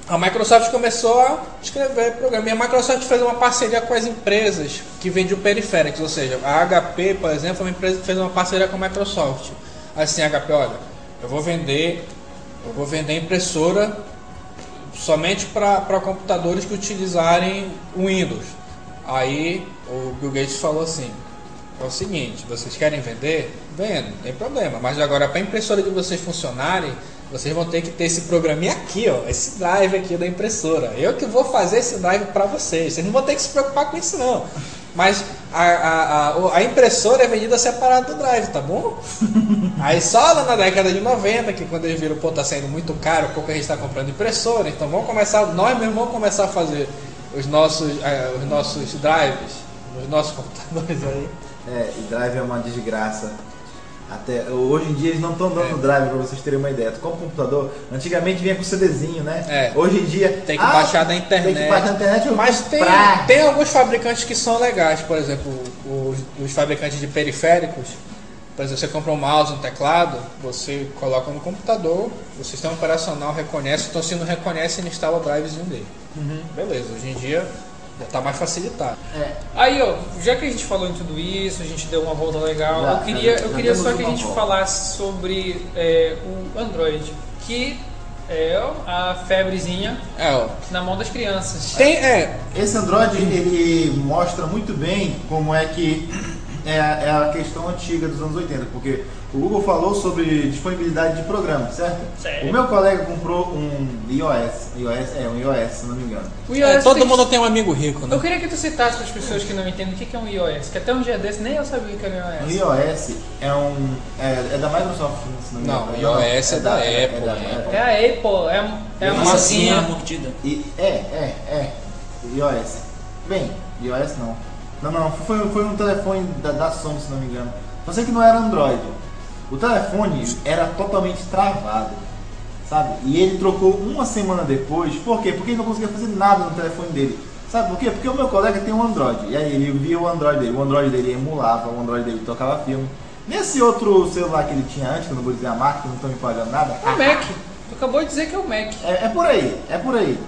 Speaker 4: a Microsoft começou a escrever programa. E a Microsoft fez uma parceria com as empresas que vendiam periféricos, ou seja, a HP, por exemplo, foi uma empresa que fez uma parceria com a Microsoft. Assim, HP, olha, eu vou vender, eu vou vender impressora somente para computadores que utilizarem o Windows. Aí o Bill Gates falou assim: é o seguinte, vocês querem vender? Vendo, não tem problema. Mas agora para a impressora de vocês funcionarem, vocês vão ter que ter esse programinha aqui, ó, esse drive aqui da impressora. Eu que vou fazer esse drive para vocês. Vocês não vão ter que se preocupar com isso não. Mas a, a, a, a impressora é vendida separada do drive, tá bom? [laughs] Aí só lá na década de 90, que quando eles viram, pô, tá saindo muito caro, pouco a gente está comprando impressora, então vamos começar, nós mesmos vamos começar a fazer os nossos, eh, os nossos drives, os nossos [laughs] computadores aí.
Speaker 3: É, e drive é uma desgraça. Até, hoje em dia eles não estão dando
Speaker 4: É.
Speaker 3: drive pra vocês terem uma ideia. Tu compra um computador, antigamente vinha com CDzinho, né?
Speaker 4: É.
Speaker 3: Hoje em dia.
Speaker 4: Tem que
Speaker 3: ah,
Speaker 4: baixar da internet.
Speaker 3: Tem que baixar da internet.
Speaker 4: Mas tem,
Speaker 3: comprar.
Speaker 4: tem alguns fabricantes que são legais, por exemplo, os, os fabricantes de periféricos. Por exemplo, você compra um mouse, um teclado, você coloca no computador, o sistema operacional reconhece, então se não reconhece, ele instala o drivezinho dele. Beleza, hoje em dia já está mais facilitado.
Speaker 6: Aí, ó, já que a gente falou em tudo isso, a gente deu uma volta legal,
Speaker 3: Já,
Speaker 6: eu queria,
Speaker 3: já-
Speaker 6: eu queria só que a gente
Speaker 3: volta.
Speaker 6: falasse sobre é, o Android, que é a febrezinha
Speaker 4: É, ó.
Speaker 6: na mão das crianças.
Speaker 4: Tem, é,
Speaker 3: Esse Android ele mostra muito bem como é que é, a- é a questão antiga dos anos 80, porque o Google falou sobre disponibilidade de programas, certo?
Speaker 6: Certo.
Speaker 3: O meu colega comprou um iOS, iOS é um iOS, se não me engano.
Speaker 6: O
Speaker 4: é,
Speaker 6: iOS
Speaker 4: todo
Speaker 6: tem-
Speaker 4: mundo tem um amigo rico, né?
Speaker 6: Eu queria que tu citasse para as pessoas que não entendem o que é um iOS, que até um dia desse nem eu sabia o que era um
Speaker 3: O
Speaker 6: iOS.
Speaker 3: iOS é um é, é da Microsoft, se não me
Speaker 4: Não,
Speaker 3: engano.
Speaker 4: iOS é da Apple,
Speaker 3: da-
Speaker 4: né?
Speaker 6: É a Apple, é, é
Speaker 5: É
Speaker 6: uma massinha
Speaker 5: mordida.
Speaker 3: E, é, é, é. iOS. Bem, iOS não. Não, não, foi, foi um telefone da, da Sony, se não me engano. Só sei que não era Android. O telefone era totalmente travado, sabe? E ele trocou uma semana depois. Por quê? Porque ele não conseguia fazer nada no telefone dele. Sabe por quê? Porque o meu colega tem um Android. E aí ele via o Android dele. O Android dele emulava, o Android dele tocava filme. Nesse outro celular que ele tinha antes, que eu não vou dizer a marca, que não estão me pagando nada.
Speaker 6: É o Mac. Tu acabou de dizer que é o Mac.
Speaker 3: É, é por aí, é por aí.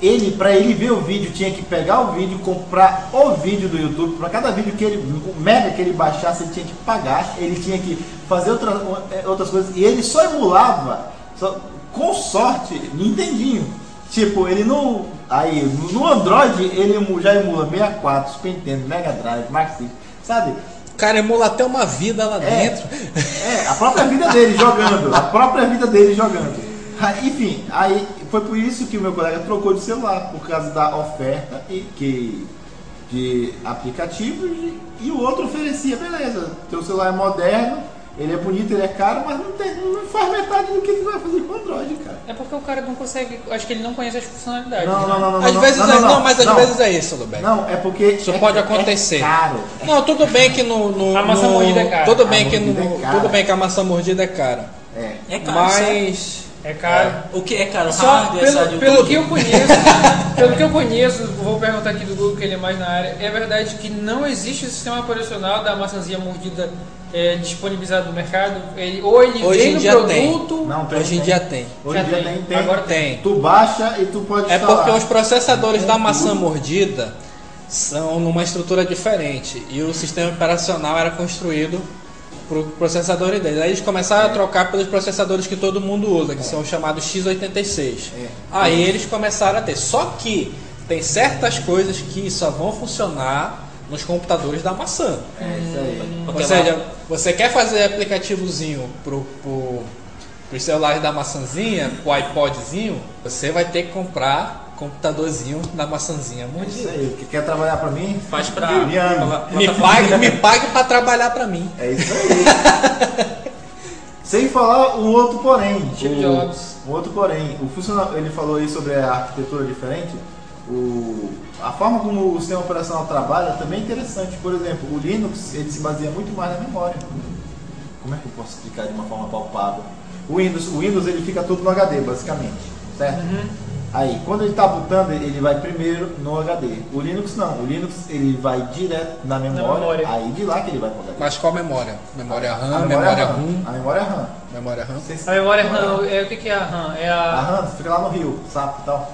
Speaker 3: Ele, pra ele ver o vídeo, tinha que pegar o vídeo, comprar o vídeo do YouTube. Pra cada vídeo que ele, o mega que ele baixasse, ele tinha que pagar. Ele tinha que fazer outra, é, outras coisas. E ele só emulava, só, com sorte, Nintendinho. Tipo, ele não. Aí, no Android, ele já emula 64, Super Nintendo, Mega Drive, Max System, sabe?
Speaker 4: O cara emula até uma vida lá
Speaker 3: É.
Speaker 4: dentro.
Speaker 3: É, a própria vida dele jogando. A própria vida dele jogando. Enfim, aí foi por isso que o meu colega trocou de celular, por causa da oferta e que, de aplicativos e, o outro oferecia, beleza, teu celular é moderno, ele é bonito, ele é caro, mas não, tem, não faz metade do que tu vai fazer com o Android, cara.
Speaker 6: É porque o cara não consegue. Acho que ele não conhece as funcionalidades.
Speaker 3: Não,
Speaker 6: né?
Speaker 3: não, não, não.
Speaker 4: Às
Speaker 3: não,
Speaker 4: vezes
Speaker 3: não,
Speaker 4: é,
Speaker 3: não,
Speaker 4: não, mas às
Speaker 3: não.
Speaker 4: vezes é isso, Lubeck.
Speaker 3: Não, é porque.
Speaker 4: Isso
Speaker 3: é-
Speaker 4: pode
Speaker 3: é
Speaker 4: acontecer.
Speaker 3: caro.
Speaker 4: Não, tudo bem que no. no
Speaker 6: A maçã
Speaker 4: no-
Speaker 6: mordida é cara.
Speaker 4: Tudo
Speaker 3: A
Speaker 4: bem que no,
Speaker 3: é cara.
Speaker 4: tudo bem que a maçã mordida é cara.
Speaker 3: É.
Speaker 5: É caro, sério.
Speaker 4: Mas
Speaker 6: É caro.
Speaker 5: O que é caro?
Speaker 6: Só
Speaker 5: Hardware,
Speaker 6: pelo, pelo que eu conheço, [laughs] pelo que eu conheço, vou perguntar aqui do Google que ele é mais na área. É verdade que não existe o sistema operacional da maçãzinha mordida é, disponibilizado no mercado. Ele, ou ele
Speaker 4: Hoje
Speaker 6: vem
Speaker 4: em
Speaker 6: no
Speaker 4: dia
Speaker 6: produto.
Speaker 3: Não, tem,
Speaker 4: hoje em
Speaker 3: tem.
Speaker 4: dia tem.
Speaker 3: Hoje em dia
Speaker 6: tem.
Speaker 3: tem, tem.
Speaker 6: Agora
Speaker 4: Tem.
Speaker 3: Tu baixa e tu pode
Speaker 4: É
Speaker 3: instalar.
Speaker 4: porque os processadores da maçã mordida são numa estrutura diferente e o sistema operacional era construído para o processador deles. Aí eles começaram a trocar pelos processadores que todo mundo usa, que são os chamados x86.
Speaker 3: É.
Speaker 4: Aí eles começaram a ter. Só que tem certas coisas que só vão funcionar nos computadores da maçã.
Speaker 3: É isso aí.
Speaker 4: Ou seja,
Speaker 5: lá-
Speaker 4: você quer fazer aplicativozinho pro, pro, pro celular da maçãzinha, pro iPodzinho, você vai ter que comprar computadorzinho da maçãzinha
Speaker 3: É isso
Speaker 4: mordida.
Speaker 3: aí. Que quer trabalhar pra mim?
Speaker 5: Faz pra.
Speaker 3: Me ame.
Speaker 5: pra-
Speaker 4: Me pague, me pague para trabalhar para mim.
Speaker 3: É isso aí. Sem falar um outro porém.
Speaker 6: Steve
Speaker 3: o,
Speaker 6: Jobs.
Speaker 3: Um outro porém. O funcional, ele falou aí sobre a arquitetura diferente. O, a forma como o sistema operacional trabalha também é interessante. Por exemplo, o Linux ele se baseia muito mais na memória. Como é que eu posso explicar de uma forma palpável? O Windows, o Windows ele fica tudo no HD, basicamente. Certo? Aí, quando ele está botando, ele vai primeiro no HD. O Linux não. O Linux ele vai direto na memória.
Speaker 6: memória.
Speaker 3: Aí de lá que ele vai para o HD.
Speaker 4: Mas qual memória? Memória
Speaker 3: A
Speaker 4: RAM, memória ROM,
Speaker 3: A memória RAM.
Speaker 4: memória RAM.
Speaker 6: A memória RAM, é, o que, que é a RAM? É
Speaker 3: A
Speaker 6: a.
Speaker 3: RAM fica lá no rio, sapo e tal.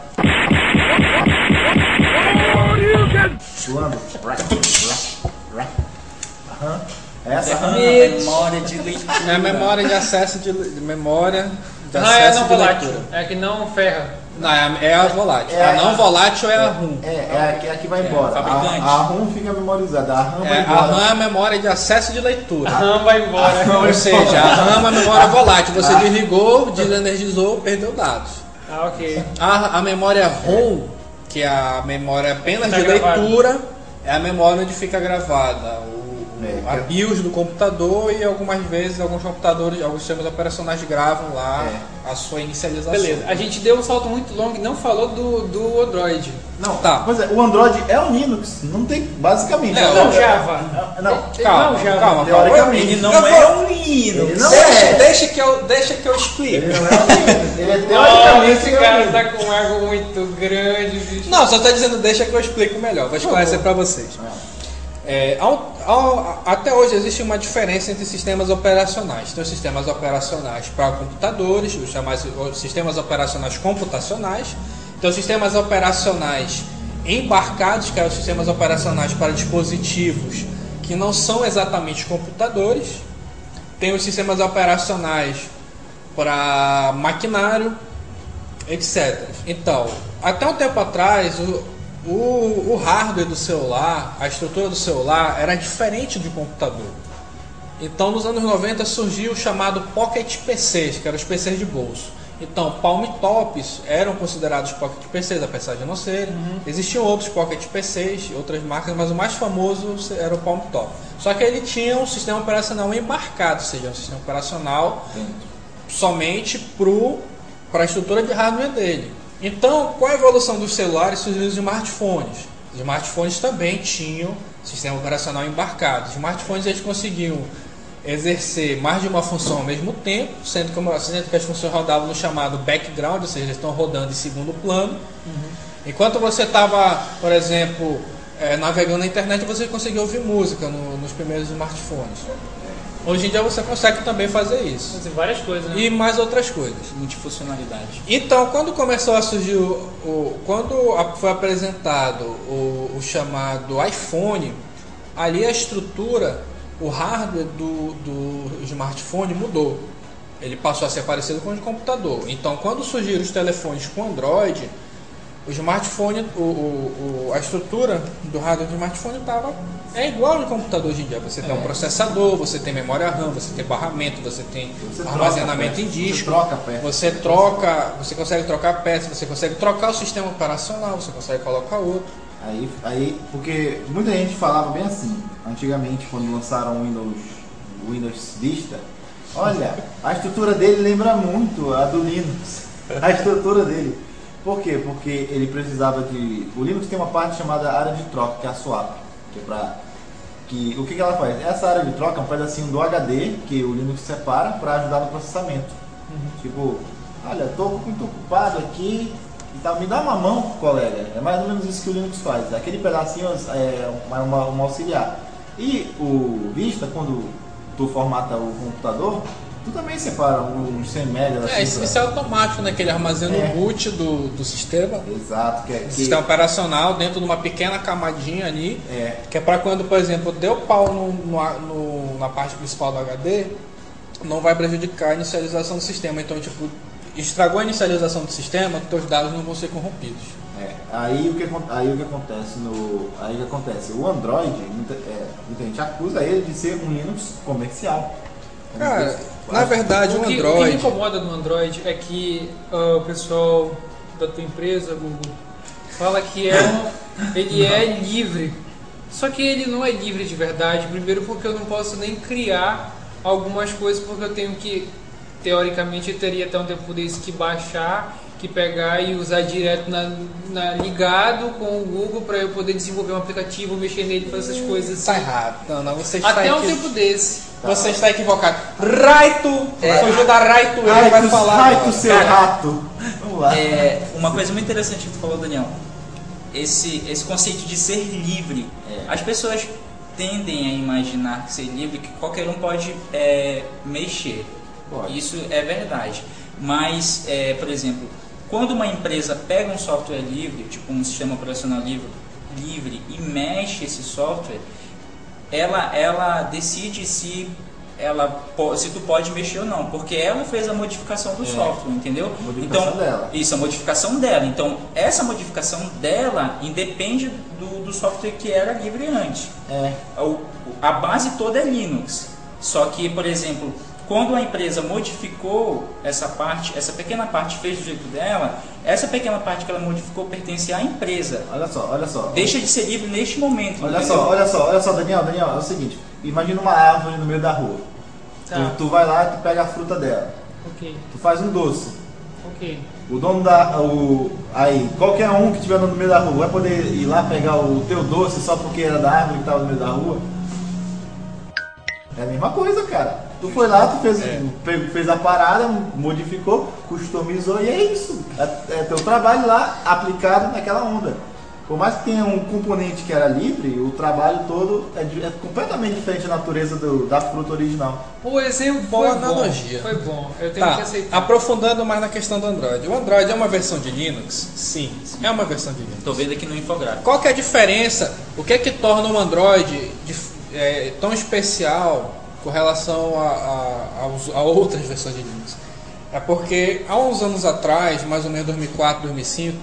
Speaker 3: Suando. A RAM. É essa RAM.
Speaker 5: memória de leitura.
Speaker 4: É a memória de acesso de, de memória de
Speaker 6: Não é
Speaker 4: acesso
Speaker 6: não
Speaker 4: de
Speaker 6: volátil,
Speaker 4: leitura.
Speaker 6: é que não ferra.
Speaker 4: Não, é a, é a volátil.
Speaker 3: É
Speaker 4: a
Speaker 3: a-
Speaker 4: não volátil é a RUM.
Speaker 3: É, é a que, a que vai embora.
Speaker 5: fabricante.
Speaker 3: A, a ROM fica memorizada, a RAM
Speaker 4: É,
Speaker 3: vai
Speaker 4: a
Speaker 3: embora.
Speaker 4: RAM é a memória de acesso de leitura.
Speaker 6: Não vai embora. [laughs]
Speaker 4: Ou seja, a RAM é a memória volátil. Você desligou, desenergizou, perdeu dados.
Speaker 6: Ah, ok.
Speaker 4: A, a memória ROM, que é a memória apenas
Speaker 6: Tá
Speaker 4: de
Speaker 6: gravado.
Speaker 4: leitura, é a memória onde fica gravada o, o-
Speaker 3: É,
Speaker 4: a BIOS do computador e algumas vezes alguns computadores, alguns sistemas operacionais gravam lá a sua inicialização.
Speaker 6: Beleza, a gente deu um salto muito longo e não falou do, do Android.
Speaker 3: Não,
Speaker 4: Tá.
Speaker 3: Pois é, o Android é um Linux, não tem, basicamente.
Speaker 4: Não,
Speaker 6: Não,
Speaker 3: é-
Speaker 6: Java.
Speaker 3: Não,
Speaker 4: Calma,
Speaker 6: Não, já-
Speaker 4: calma,
Speaker 3: teoricamente.
Speaker 5: Ele não é um Linux.
Speaker 3: Ele não
Speaker 4: deixa,
Speaker 3: é.
Speaker 4: deixa que eu, deixa que eu explique.
Speaker 3: Ele não é um Linux, [laughs] ele é teoricamente
Speaker 6: esse cara tá com um ego muito grande, bicho.
Speaker 4: Não, só tô dizendo, deixa que eu explico melhor. Vou esclarecer para vocês. É, ao- ao- até hoje existe uma diferença entre sistemas operacionais. Os sistemas operacionais para computadores, os chamados os sistemas operacionais computacionais. Os sistemas operacionais embarcados, que são os sistemas operacionais para dispositivos que não são exatamente computadores. Tem os sistemas operacionais para maquinário, etc. Então, até um tempo atrás, o, o, o hardware do celular, a estrutura do celular era diferente de computador. Então, nos anos 90 surgiu o chamado Pocket PCs, que eram os PCs de bolso. Então, Palm Tops eram considerados Pocket PCs, apesar de não serem. Existiam outros Pocket PCs, outras marcas, mas o mais famoso era o Palm Top. Só que ele tinha um sistema operacional embarcado, ou seja, um sistema operacional somente para a estrutura de hardware dele. Então, com a evolução dos celulares, surgiram os smartphones. Os smartphones também tinham sistema operacional embarcado. Os smartphones eles conseguiam exercer mais de uma função ao mesmo tempo, sendo que, sendo que as funções rodavam no chamado background, ou seja, eles estão rodando em segundo plano. Enquanto você estava, por exemplo, eh, navegando na internet, você conseguia ouvir música no- nos primeiros smartphones. Hoje em dia você consegue também fazer isso.
Speaker 6: Tem várias coisas, né?
Speaker 4: E mais outras coisas.
Speaker 5: Multifuncionalidade.
Speaker 4: Então, quando começou a surgir o, o- quando a- foi apresentado o, o chamado iPhone, ali a estrutura, o hardware do, do smartphone mudou. Ele passou a ser parecido com o de computador. Então, quando surgiram os telefones com Android, o smartphone, o, o- o- a estrutura do hardware do smartphone tava, é igual de computador hoje em dia. Você tem um processador, você tem memória RAM, você tem barramento, você tem
Speaker 3: Você
Speaker 4: armazenamento em
Speaker 3: você
Speaker 4: disco.
Speaker 3: troca peça.
Speaker 4: Você troca, você consegue trocar peças, você consegue trocar o sistema operacional, você consegue colocar outro.
Speaker 3: Aí, aí, porque muita gente falava bem assim, antigamente quando lançaram o Windows, o Windows Vista, olha, a estrutura dele lembra muito a do Linux. A estrutura dele. Por quê? Porque ele precisava de. O Linux tem uma parte chamada área de troca, que é a swap. Que é pra. Que, o que, que ela faz? Essa área de troca é um pedacinho do HD que o Linux separa para ajudar no processamento. Tipo, olha, tô muito ocupado aqui e tal, me dá uma mão, colega. É mais ou menos isso que o Linux faz. Aquele pedacinho é uma, uma, uma auxiliar. E o Vista, quando tu formata o computador, tu também separa uns 100 megas assim.
Speaker 4: É, isso,
Speaker 3: pra-
Speaker 4: isso é automático, né? Que ele armazena
Speaker 3: É.
Speaker 4: o boot do, do sistema,
Speaker 3: Exato, que é. Que,
Speaker 4: sistema operacional dentro de uma pequena camadinha ali,
Speaker 3: é
Speaker 4: que é para quando, por exemplo, deu pau no, no- no- na parte principal do HD, não vai prejudicar a inicialização do sistema. Então, tipo, estragou a inicialização do sistema, teus dados não vão ser corrompidos.
Speaker 3: É, aí o que, aí o que acontece no. Aí o que acontece? O Android, muita, é, muita gente acusa ele de ser um Linux comercial.
Speaker 4: Cara, na verdade,
Speaker 6: o,
Speaker 4: o
Speaker 6: que, o que me
Speaker 4: Android.
Speaker 6: incomoda no Android é que ah, o pessoal da tua empresa, Google, fala que é um, ele é livre. Só que ele não é livre de verdade. Primeiro porque eu não posso nem criar algumas coisas porque eu tenho que, teoricamente, eu teria até um tempo desse que baixar, que pegar e usar direto na, na- ligado com o Google para eu poder desenvolver um aplicativo, mexer nele, fazer essas coisas
Speaker 4: Está
Speaker 6: assim.
Speaker 4: errado. Não, não, você está
Speaker 6: Até um
Speaker 4: equi-
Speaker 6: tempo desse.
Speaker 4: Você está equivocado. Raito! Fugiu da Raito, ele
Speaker 3: Ai,
Speaker 4: vai falar.
Speaker 3: tu seu
Speaker 5: Cara,
Speaker 3: rato! Vamos lá.
Speaker 5: É, uma coisa muito interessante que tu falou, Daniel. Esse, esse conceito de ser livre.
Speaker 3: É.
Speaker 5: As pessoas tendem a imaginar que ser livre que qualquer um pode é, mexer.
Speaker 3: Pode.
Speaker 5: Isso é verdade. Mas, é, por exemplo, quando uma empresa pega um software livre, tipo um sistema operacional livre, livre e mexe esse software, ela, ela decide se ela se tu pode mexer ou não, porque ela fez a modificação do software, entendeu? Então,
Speaker 3: dela.
Speaker 5: isso, a modificação dela. Então, essa modificação dela independe do, do software que era livre antes.
Speaker 3: É.
Speaker 5: O- a base toda é Linux. Só que, por exemplo, quando a empresa modificou essa parte, essa pequena parte fez do jeito dela, essa pequena parte que ela modificou pertence à empresa.
Speaker 3: Olha só, olha só.
Speaker 5: Deixa de ser livre neste momento.
Speaker 3: Olha
Speaker 5: entendeu?
Speaker 3: só, olha só, olha só, Daniel, Daniel, é o seguinte, imagina uma árvore no meio da rua.
Speaker 6: Tá.
Speaker 3: Tu, tu vai lá e tu pega a fruta dela.
Speaker 6: Ok,
Speaker 3: Tu faz um doce.
Speaker 6: ok.
Speaker 3: O dono da. O, aí, qualquer um que estiver no meio da rua vai poder ir lá pegar o teu doce só porque era da árvore que estava no meio da rua? É a mesma coisa, cara. Tu foi lá, tu fez, pe- fez a parada, modificou, customizou e é isso. É, é teu trabalho lá aplicado naquela onda. Por mais que tenha um componente que era livre, o trabalho todo é, é completamente diferente da natureza do- da fruta original.
Speaker 6: O exemplo
Speaker 4: Boa
Speaker 6: foi
Speaker 4: analogia.
Speaker 6: bom. Foi bom. Eu tenho
Speaker 4: Tá,
Speaker 6: que aceitar.
Speaker 4: aprofundando mais na questão do Android. O Android é uma versão de Linux? Sim, é uma versão de Linux.
Speaker 5: Tô vendo aqui no infográfico.
Speaker 4: Qual que é a diferença? O que é que torna o Android dif- é, tão especial com relação a, a- aos- a outras versões de Linux? É porque há uns anos atrás, mais ou menos 2004, 2005,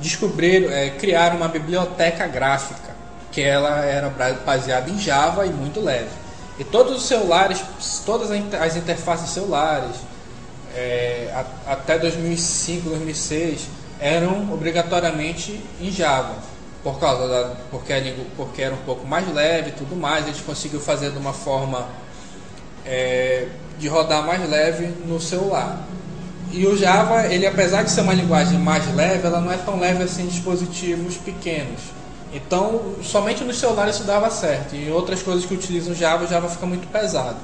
Speaker 4: descobriram, é, criaram uma biblioteca gráfica que ela era baseada em Java e muito leve. E todos os celulares, todas as interfaces celulares, é, a- até 2005, 2006 eram obrigatoriamente em Java por causa da porque, a porque era um pouco mais leve e tudo mais eles conseguiram fazer de uma forma é, de rodar mais leve no celular. E o Java ele apesar de ser uma linguagem mais leve ela não é tão leve assim em dispositivos pequenos. Então somente nos celulares isso dava certo. E outras coisas que utilizam Java o Java fica muito pesado.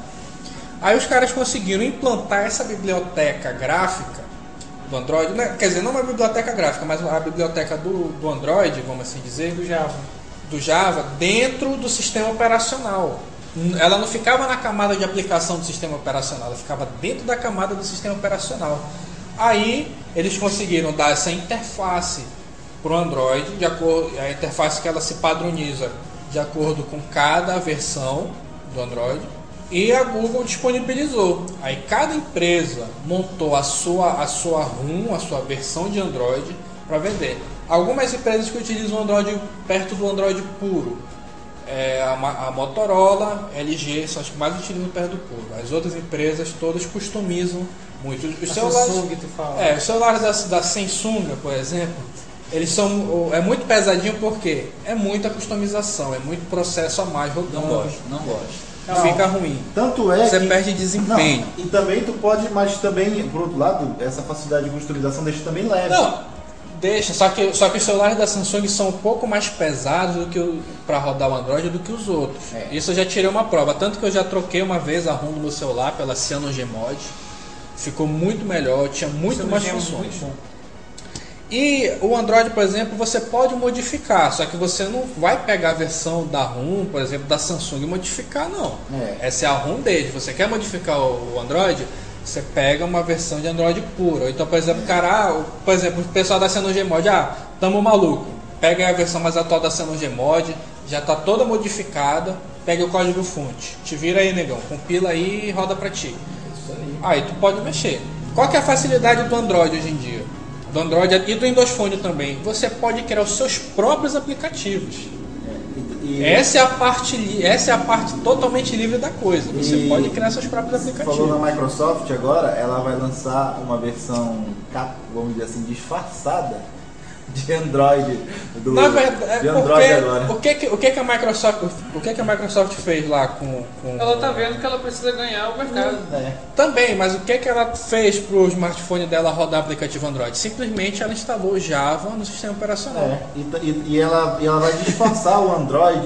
Speaker 4: Aí os caras conseguiram implantar essa biblioteca gráfica do Android, né? quer dizer, não uma biblioteca gráfica, mas a biblioteca do, do Android, vamos assim dizer, do Java. do Java, dentro do sistema operacional. Ela não ficava na camada de aplicação do sistema operacional, ela ficava dentro da camada do sistema operacional. Aí eles conseguiram dar essa interface para o Android, de acordo, a interface que ela se padroniza de acordo com cada versão do Android. E a Google disponibilizou. Aí cada empresa montou a sua, a sua ROM, a sua versão de Android para vender. Algumas empresas que utilizam o Android perto do Android puro. É, a, a Motorola, LG são as que mais utilizam perto do puro. As outras empresas todas customizam muito. Os
Speaker 6: A
Speaker 4: celulares,
Speaker 6: Samsung, tu fala.
Speaker 4: é, os celulares da, da Samsung, por exemplo, eles são é muito pesadinho porque é muita customização, é muito processo a mais
Speaker 5: Não
Speaker 4: rodando.
Speaker 5: gosto, não gosto.
Speaker 3: Não.
Speaker 4: Fica ruim.
Speaker 3: Tanto é
Speaker 4: Você
Speaker 3: que...
Speaker 4: perde desempenho.
Speaker 3: Não, e também tu pode, mas também, por outro lado, essa facilidade de customização deixa também leve.
Speaker 4: Não, deixa, só que, só que os celulares da Samsung são um pouco mais pesados do que para rodar o Android do que os outros.
Speaker 3: É.
Speaker 4: Isso eu já tirei uma prova, tanto que eu já troquei uma vez a ROM do meu celular pela CyanogenMod. Ficou muito melhor, tinha muito mais
Speaker 6: é
Speaker 4: funções.
Speaker 6: muito bom.
Speaker 4: E o Android, por exemplo, você pode modificar, só que você não vai pegar a versão da ROM, por exemplo, da Samsung e modificar, não.
Speaker 3: É.
Speaker 4: Essa é a ROM deles. Você quer modificar o Android? Você pega uma versão de Android puro. Então, por exemplo, cara, ah, por exemplo, o pessoal da CyanogenMod, ah, tamo maluco. Pega aí a versão mais atual da CyanogenMod, já tá toda modificada, pega o código fonte. Te vira aí, negão, compila aí e roda pra ti. Aí tu pode mexer. Qual que é a facilidade do Android hoje em dia? Do Android e do Windows Phone também. Você pode criar os seus próprios aplicativos.
Speaker 3: E-
Speaker 4: Essa é a parte, essa é a parte totalmente livre da coisa. Você
Speaker 3: E-
Speaker 4: pode criar seus próprios
Speaker 3: Falou
Speaker 4: aplicativos.
Speaker 3: na Microsoft agora, ela vai lançar uma versão, vamos dizer assim, disfarçada de Android. Do,
Speaker 4: Na verdade, é
Speaker 3: de Android
Speaker 4: porque
Speaker 3: agora.
Speaker 4: o que que, o que que a Microsoft, o que que a Microsoft fez lá com, com
Speaker 6: Ela tá vendo que ela precisa ganhar o mercado.
Speaker 3: É.
Speaker 4: Também, mas o que que ela fez pro smartphone dela rodar aplicativo Android? Simplesmente ela instalou Java no sistema operacional.
Speaker 3: É, e, e- e ela, e ela vai disfarçar o Android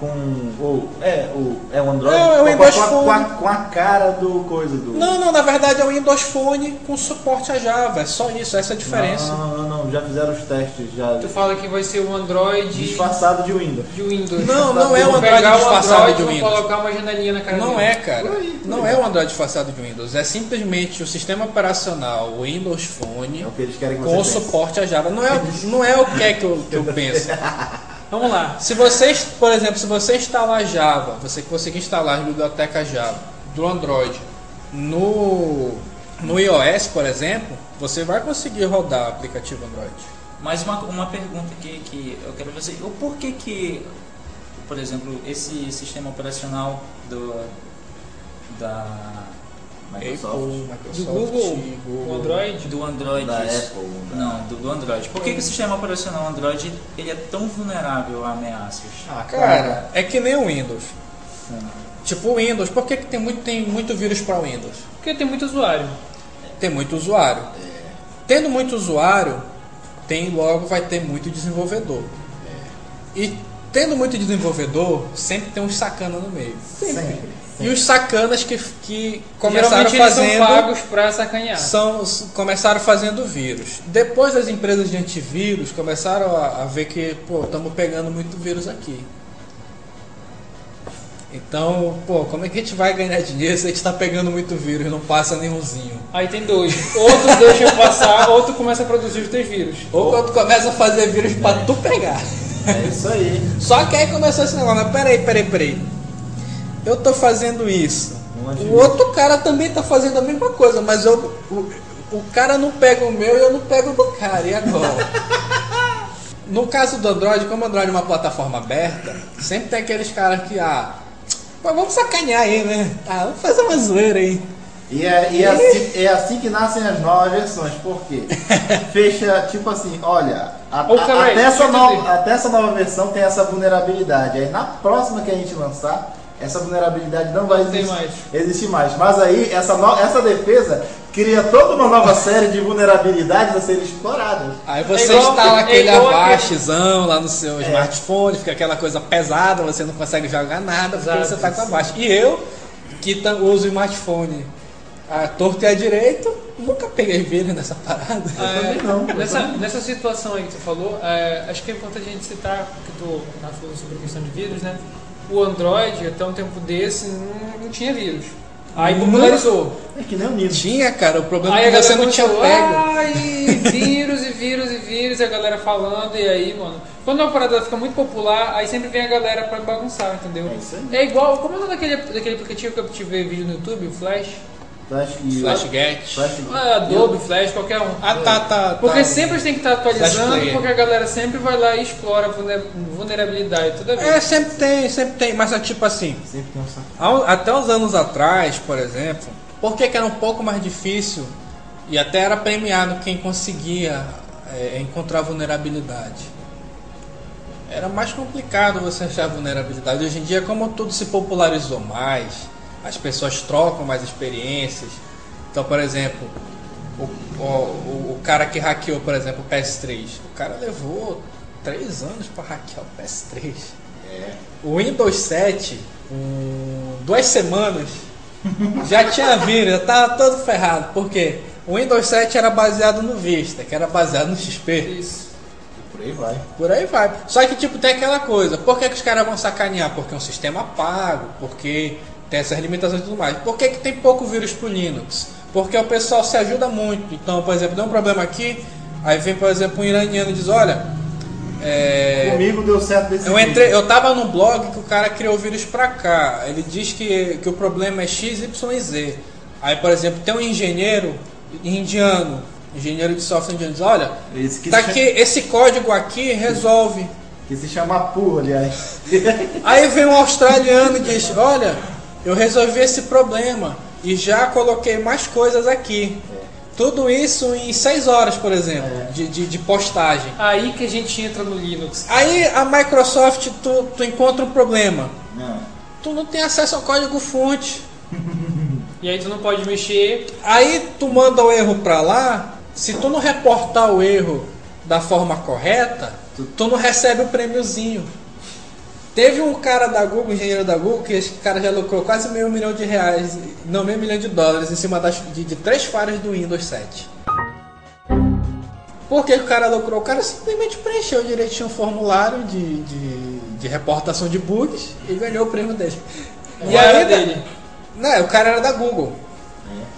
Speaker 3: com o. É, o, é o Android
Speaker 4: É, é o
Speaker 3: com, a-
Speaker 4: Windows
Speaker 3: com, a,
Speaker 4: Phone.
Speaker 3: com, a, com a cara do coisa do.
Speaker 4: Não, não, na verdade é o Windows Phone com suporte a Java. É só isso, essa é a diferença.
Speaker 3: Não, não, não, já fizeram os testes, já.
Speaker 6: Tu fala que vai ser o Android
Speaker 3: Disfarçado de Windows.
Speaker 6: de Windows.
Speaker 4: Não, não é um Android disfarçado
Speaker 6: Android
Speaker 4: de Windows.
Speaker 6: colocar uma janelinha na cara
Speaker 4: Não
Speaker 6: dele.
Speaker 4: é, cara.
Speaker 3: Por aí, por
Speaker 4: Não
Speaker 3: aí.
Speaker 4: é um Android disfarçado de Windows. É simplesmente o sistema operacional, o Windows Phone,
Speaker 3: É o que eles querem que
Speaker 4: com
Speaker 3: você
Speaker 4: o
Speaker 3: pense.
Speaker 4: suporte a Java. Não é, não é o que é que eu, que eu penso. [laughs]
Speaker 6: Vamos lá.
Speaker 4: Se você, por exemplo, se você instalar Java, você conseguir instalar a biblioteca Java do Android no, no iOS, por exemplo, você vai conseguir rodar o aplicativo Android.
Speaker 5: Mas uma, uma pergunta que, que eu quero fazer, o porquê que, por exemplo, esse sistema operacional do da
Speaker 3: Microsoft.
Speaker 4: Apple,
Speaker 6: Do Google, o Android.
Speaker 5: do Android,
Speaker 3: Da
Speaker 5: isso.
Speaker 3: Apple, da-
Speaker 5: não, do, do Android. Por que, que o sistema operacional Android ele é tão vulnerável a ameaças?
Speaker 4: Ah, cara, é que nem o Windows. Tipo o Windows, por que, que tem, muito, tem muito vírus para Windows?
Speaker 6: Porque tem muito usuário.
Speaker 4: Tem muito usuário. Tendo muito usuário, tem logo vai ter muito desenvolvedor. E tendo muito desenvolvedor, sempre tem uns sacana no meio.
Speaker 3: Sempre.
Speaker 4: E os sacanas que, que começaram
Speaker 6: Geralmente eles são
Speaker 4: fazendo
Speaker 6: pagos pra sacanear.
Speaker 4: são, começaram fazendo vírus. Depois as empresas de antivírus começaram a, a ver que, pô, estamos pegando muito vírus aqui. Então, pô, como é que a gente vai ganhar dinheiro se a gente está pegando muito vírus e não passa nenhumzinho?
Speaker 6: Aí tem dois. Outro deixa passar, outro começa a produzir os teus vírus.
Speaker 4: Ou quando começa a fazer vírus pra tu pegar.
Speaker 3: É isso aí.
Speaker 4: Só que aí começou esse negócio, mas peraí, peraí, peraí. Eu tô fazendo isso. O outro cara também tá fazendo a mesma coisa, mas eu, o, o cara não pega o meu e eu não pego o do cara. E agora? [laughs] No caso do Android, como o Android é uma plataforma aberta, sempre tem aqueles caras que, ah, mas vamos sacanear aí, né? Ah, vamos fazer uma zoeira aí.
Speaker 3: E é, e é [laughs] assim, é assim que nascem as novas versões, por quê? [laughs] Fecha, tipo assim, olha, a- a- até, essa nova, até essa nova versão tem essa vulnerabilidade. Aí na próxima que a gente lançar, essa vulnerabilidade não vai existir
Speaker 6: mais.
Speaker 3: existir mais. Mas aí essa, no- essa defesa cria toda uma nova série de vulnerabilidades a serem exploradas.
Speaker 4: Aí você
Speaker 6: É
Speaker 4: instala
Speaker 6: é
Speaker 4: aquele
Speaker 6: igual
Speaker 4: abashezão lá no seu
Speaker 3: É.
Speaker 4: smartphone, fica aquela coisa pesada, você não consegue jogar nada porque
Speaker 6: Exato.
Speaker 4: você tá com abaixo. E eu, que tam- uso o smartphone a torto e a direito, nunca peguei vírus nessa parada.
Speaker 6: É,
Speaker 3: também não, eu
Speaker 6: nessa,
Speaker 3: também não.
Speaker 6: nessa situação aí que você falou, é, acho que é importante a gente citar, que tu tá falando sobre a questão de vírus, né? O Android, até um tempo desse, não, não tinha vírus. Aí
Speaker 4: Não.
Speaker 6: popularizou.
Speaker 3: É que nem o Linux.
Speaker 4: Tinha, cara, o problema
Speaker 6: Aí
Speaker 4: é
Speaker 6: a
Speaker 4: que você
Speaker 6: galera
Speaker 4: não tinha pego.
Speaker 6: Ai, vírus e vírus e vírus, e a galera falando, e aí, mano. Quando uma parada fica muito popular, aí sempre vem a galera pra bagunçar, entendeu?
Speaker 3: É isso aí.
Speaker 6: É igual, como é o nome daquele, daquele aplicativo que eu tive vídeo no YouTube, o Flash?
Speaker 3: Flash
Speaker 4: Flashget.
Speaker 3: Flash
Speaker 6: Ah, Adobe, Flash, qualquer um.
Speaker 4: Ah, tá, tá.
Speaker 6: Porque
Speaker 4: tá.
Speaker 6: sempre tem que estar
Speaker 4: Flash
Speaker 6: atualizando, porque a galera sempre vai lá e explora vulnerabilidade toda vez.
Speaker 4: É, sempre tem, sempre tem, mas é tipo assim,
Speaker 3: sempre tem um saco.
Speaker 4: Até uns anos atrás, por exemplo, por que que era um pouco mais difícil e até era premiado quem conseguia é, encontrar vulnerabilidade? Era mais complicado você achar vulnerabilidade. Hoje em dia, como tudo se popularizou mais, as pessoas trocam mais experiências. Então, por exemplo, o, o, o- cara que hackeou, por exemplo, o PS3, o cara levou três anos para hackear o PS3. O Windows 7, com duas semanas, já tinha vírus, já estava todo ferrado. Por quê? O Windows 7 era baseado no Vista, que era baseado no XP.
Speaker 6: Isso.
Speaker 3: Por aí vai.
Speaker 4: Por aí vai. Só que tipo, tem aquela coisa, por que, que os caras vão sacanear? Porque é um sistema pago, porque tem essas limitações e tudo mais. Por que, que tem pouco vírus pro Linux? Porque o pessoal se ajuda muito. Então, por exemplo, deu um problema aqui, aí vem, por exemplo, um iraniano e diz, olha. É...
Speaker 3: Comigo deu certo desse
Speaker 4: Eu entrei, eu tava no blog que o cara criou o vírus pra cá. Ele diz que, que o problema é X, Y e Z. Aí, por exemplo, tem um engenheiro indiano, engenheiro de software indiano, diz, olha,
Speaker 3: Esse que
Speaker 4: tá
Speaker 3: se
Speaker 4: aqui, esse código aqui resolve.
Speaker 3: Que se chama Pu, aliás.
Speaker 4: Aí vem um australiano e diz, olha, eu resolvi esse problema e já coloquei mais coisas aqui. Tudo isso em 6 horas, por exemplo, de, de, de postagem.
Speaker 6: Aí que a gente entra no Linux.
Speaker 4: Aí a Microsoft, tu, tu encontra um problema.
Speaker 3: Não.
Speaker 4: Tu não tem acesso ao código fonte. [laughs]
Speaker 6: E aí tu não pode mexer.
Speaker 4: Aí tu manda o erro pra lá, se tu não reportar o erro da forma correta, tu não recebe o prêmiozinho. Teve um cara da Google, um engenheiro da Google, que esse cara já lucrou quase meio milhão de reais, não meio milhão de dólares, em cima das, de, de três falhas do Windows 7. Por que o cara lucrou? O cara simplesmente preencheu direitinho o formulário de, de, de reportação de bugs e ganhou o prêmio dele.
Speaker 6: E era dele.
Speaker 4: Não, o cara era da Google.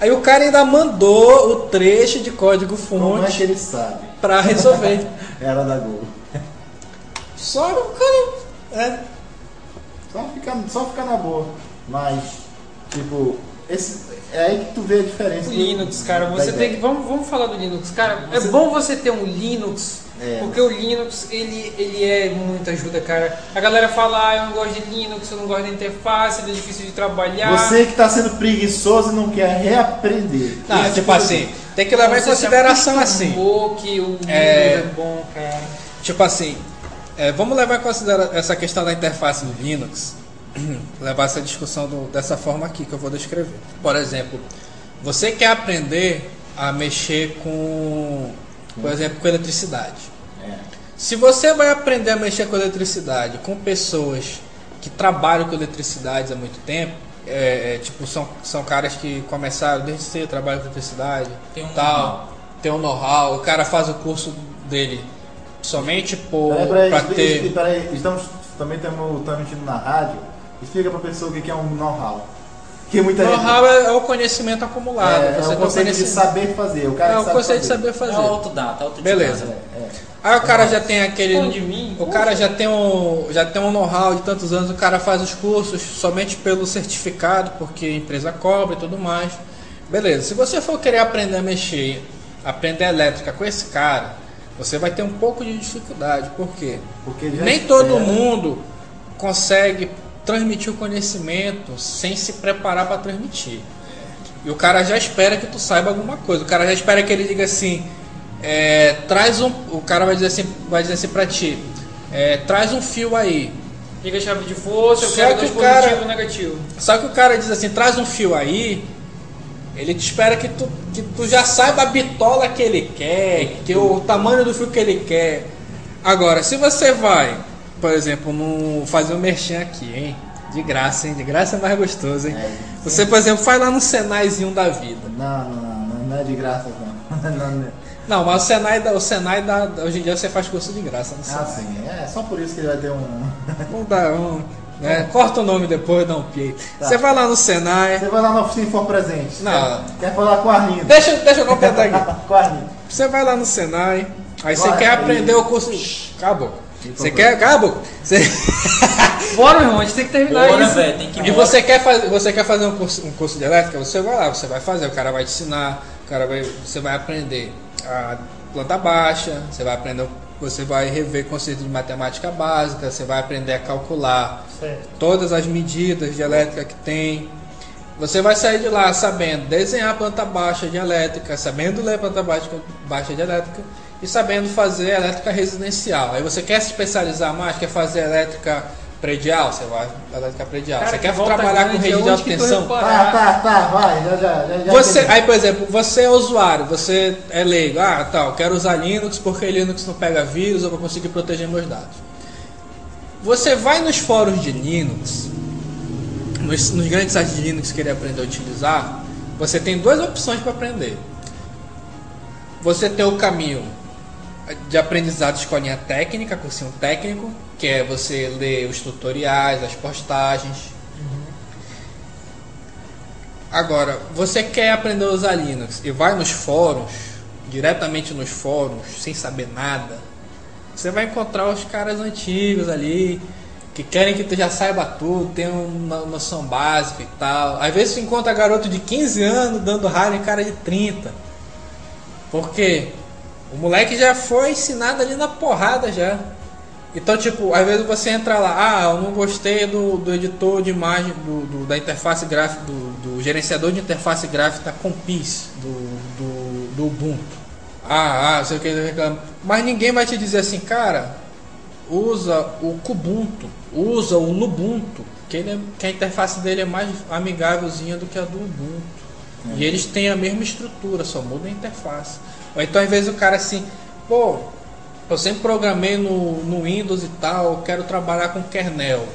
Speaker 4: Aí o cara ainda mandou o trecho de código
Speaker 3: Como é que
Speaker 4: fonte
Speaker 3: ele sabe?
Speaker 4: pra resolver. [laughs]
Speaker 3: Era da Google.
Speaker 4: Só o cara. É.
Speaker 3: Só ficar, só ficar na boa. Mas, tipo, esse, é aí que tu vê a diferença.
Speaker 6: O Linux, cara, você tem que. Vamos, vamos falar do Linux, cara. É
Speaker 3: Você-
Speaker 6: bom você ter um Linux,
Speaker 3: É.
Speaker 6: porque o Linux ele, ele é muita ajuda, cara. A galera fala, ah, eu não gosto de Linux, eu não gosto da interface, ele é difícil de trabalhar.
Speaker 3: Você que tá sendo preguiçoso e não quer reaprender.
Speaker 4: Não,
Speaker 3: Isso
Speaker 4: tipo
Speaker 3: tudo
Speaker 4: assim, tem que levar em
Speaker 6: Você
Speaker 4: consideração assim.
Speaker 6: que o Windows
Speaker 4: É.
Speaker 6: é bom, cara.
Speaker 4: Tipo assim, é, vamos levar em consideração essa questão da interface do Linux, [clears throat] levar essa discussão do- dessa forma aqui que eu vou descrever. Por exemplo, você quer aprender a mexer com, por exemplo, com eletricidade.
Speaker 3: É.
Speaker 4: Se você vai aprender a mexer com eletricidade com pessoas que trabalham com eletricidade há muito tempo, é, é, tipo, são, são caras que começaram desde cedo, trabalham com eletricidade,
Speaker 5: Tem um
Speaker 4: tal,
Speaker 5: know-how.
Speaker 4: tem um know-how, o cara faz o curso dele somente por,
Speaker 3: Peraí, peraí,
Speaker 4: pra
Speaker 3: explica-
Speaker 4: ter...
Speaker 3: peraí, estamos, também estamos transmitindo na rádio. Explica pra pessoa o que é um know-how. Que muita gente.
Speaker 4: Know-how é, é o conhecimento acumulado.
Speaker 3: É, é
Speaker 4: você
Speaker 3: o
Speaker 4: tem
Speaker 3: conceito de saber fazer. O cara
Speaker 4: É o
Speaker 3: sabe
Speaker 4: conceito de saber fazer.
Speaker 5: É autodata, autodidata.
Speaker 4: Beleza.
Speaker 3: É, é.
Speaker 4: Aí o cara já tem aquele.
Speaker 6: Mim,
Speaker 4: o cara já tem um, já tem um know-how de tantos anos, o cara faz os cursos somente pelo certificado, porque a empresa cobra e tudo mais. Beleza, se você for querer aprender a mexer, aprender elétrica com esse cara, você vai ter um pouco de dificuldade, por quê?
Speaker 3: Porque
Speaker 4: Nem
Speaker 3: espera-
Speaker 4: todo mundo consegue transmitir o conhecimento sem se preparar para transmitir. E o cara já espera que tu saiba alguma coisa. O cara já espera que ele diga assim, é, traz um, o cara vai dizer assim, vai dizer assim para ti, é, traz um fio aí.
Speaker 6: liga a chave de força, eu
Speaker 4: Só
Speaker 6: quero
Speaker 4: que
Speaker 6: dois
Speaker 4: o cara-
Speaker 6: positivo negativo.
Speaker 4: Só que o cara diz assim, traz um fio aí. Ele te espera que tu, que tu já saiba a bitola que ele quer, que o tamanho do fio que ele quer. Agora, se você vai, por exemplo, no, fazer um merchan aqui, hein? De graça, hein? De graça é mais gostoso, hein?
Speaker 3: É,
Speaker 4: Você, por exemplo, vai lá no Senaizinho da vida.
Speaker 3: Não, não, não, não é de graça [laughs] não. não, não.
Speaker 4: Não, mas o Senai, dá- o Senai dá, hoje em dia você faz curso de graça no
Speaker 3: Ah, sim. É só por isso que ele vai ter um.
Speaker 4: Vamos dar um. Né? Corta o nome depois, dá um pi. Você vai lá no Senai.
Speaker 3: Você vai lá na oficina e for presente.
Speaker 4: Não.
Speaker 3: Quer, quer falar com a Arlindo?
Speaker 4: Deixa, deixa eu [laughs] completar aqui.
Speaker 3: com a Arlindo.
Speaker 4: Você vai lá no Senai, aí você quer
Speaker 3: aí.
Speaker 4: aprender o curso. Acabou. Você quer. Acabou. Você...
Speaker 6: Bora, meu irmão, a gente tem que terminar
Speaker 5: Bora,
Speaker 6: isso.
Speaker 5: velho, tem que
Speaker 4: E você quer, fazer, você quer fazer um curso, um curso de elétrica? Você vai lá, você vai fazer, o cara vai te ensinar, o cara vai, você vai aprender a planta baixa, você vai aprender, você vai rever conceitos de matemática básica, você vai aprender a calcular
Speaker 6: Certo.
Speaker 4: todas as medidas de elétrica que tem. Você vai sair de lá sabendo desenhar planta baixa de elétrica, sabendo ler planta baixa, baixa de elétrica e sabendo fazer elétrica residencial. Aí você quer se especializar mais, quer fazer elétrica predial, você vai elétrica predial.
Speaker 6: Cara,
Speaker 4: você quer trabalhar com rede de alta tensão?
Speaker 3: Tá, tá, tá, vai, já, já, já.
Speaker 4: Você, aí, por exemplo, você é usuário, você é leigo, ah, tal, quero usar Linux porque Linux não pega vírus, eu vou conseguir proteger meus dados. Você vai nos fóruns de Linux, nos, nos grandes sites de Linux que querer aprender a utilizar, você tem duas opções para aprender. Você tem o caminho de aprendizado de escolinha técnica, cursinho técnico, que é você ler os tutoriais, as postagens, Agora, você quer aprender a usar Linux e vai nos fóruns, diretamente nos fóruns, sem saber nada, você vai encontrar os caras antigos ali, que querem que tu já saiba tudo, tem uma noção básica e tal. Às vezes você encontra garoto de 15 anos dando raio em cara de 30. Porque o moleque já foi ensinado ali na porrada já. Então, tipo, às vezes você entra lá, ah, eu não gostei do, do editor de imagem, do, do- da interface gráfica, do, do gerenciador de interface gráfica com PIS, do, do, do Ubuntu. Ah, ah, sei o que, reclama. Mas ninguém vai te dizer assim, cara, usa o Kubuntu, usa o Lubuntu, que, ele é- que a interface dele é mais amigávelzinha do que a do Ubuntu. E eles têm a mesma estrutura, só muda a interface. Ou então às vezes o cara assim, pô, eu sempre programei no, no Windows e tal, eu quero trabalhar com kernel.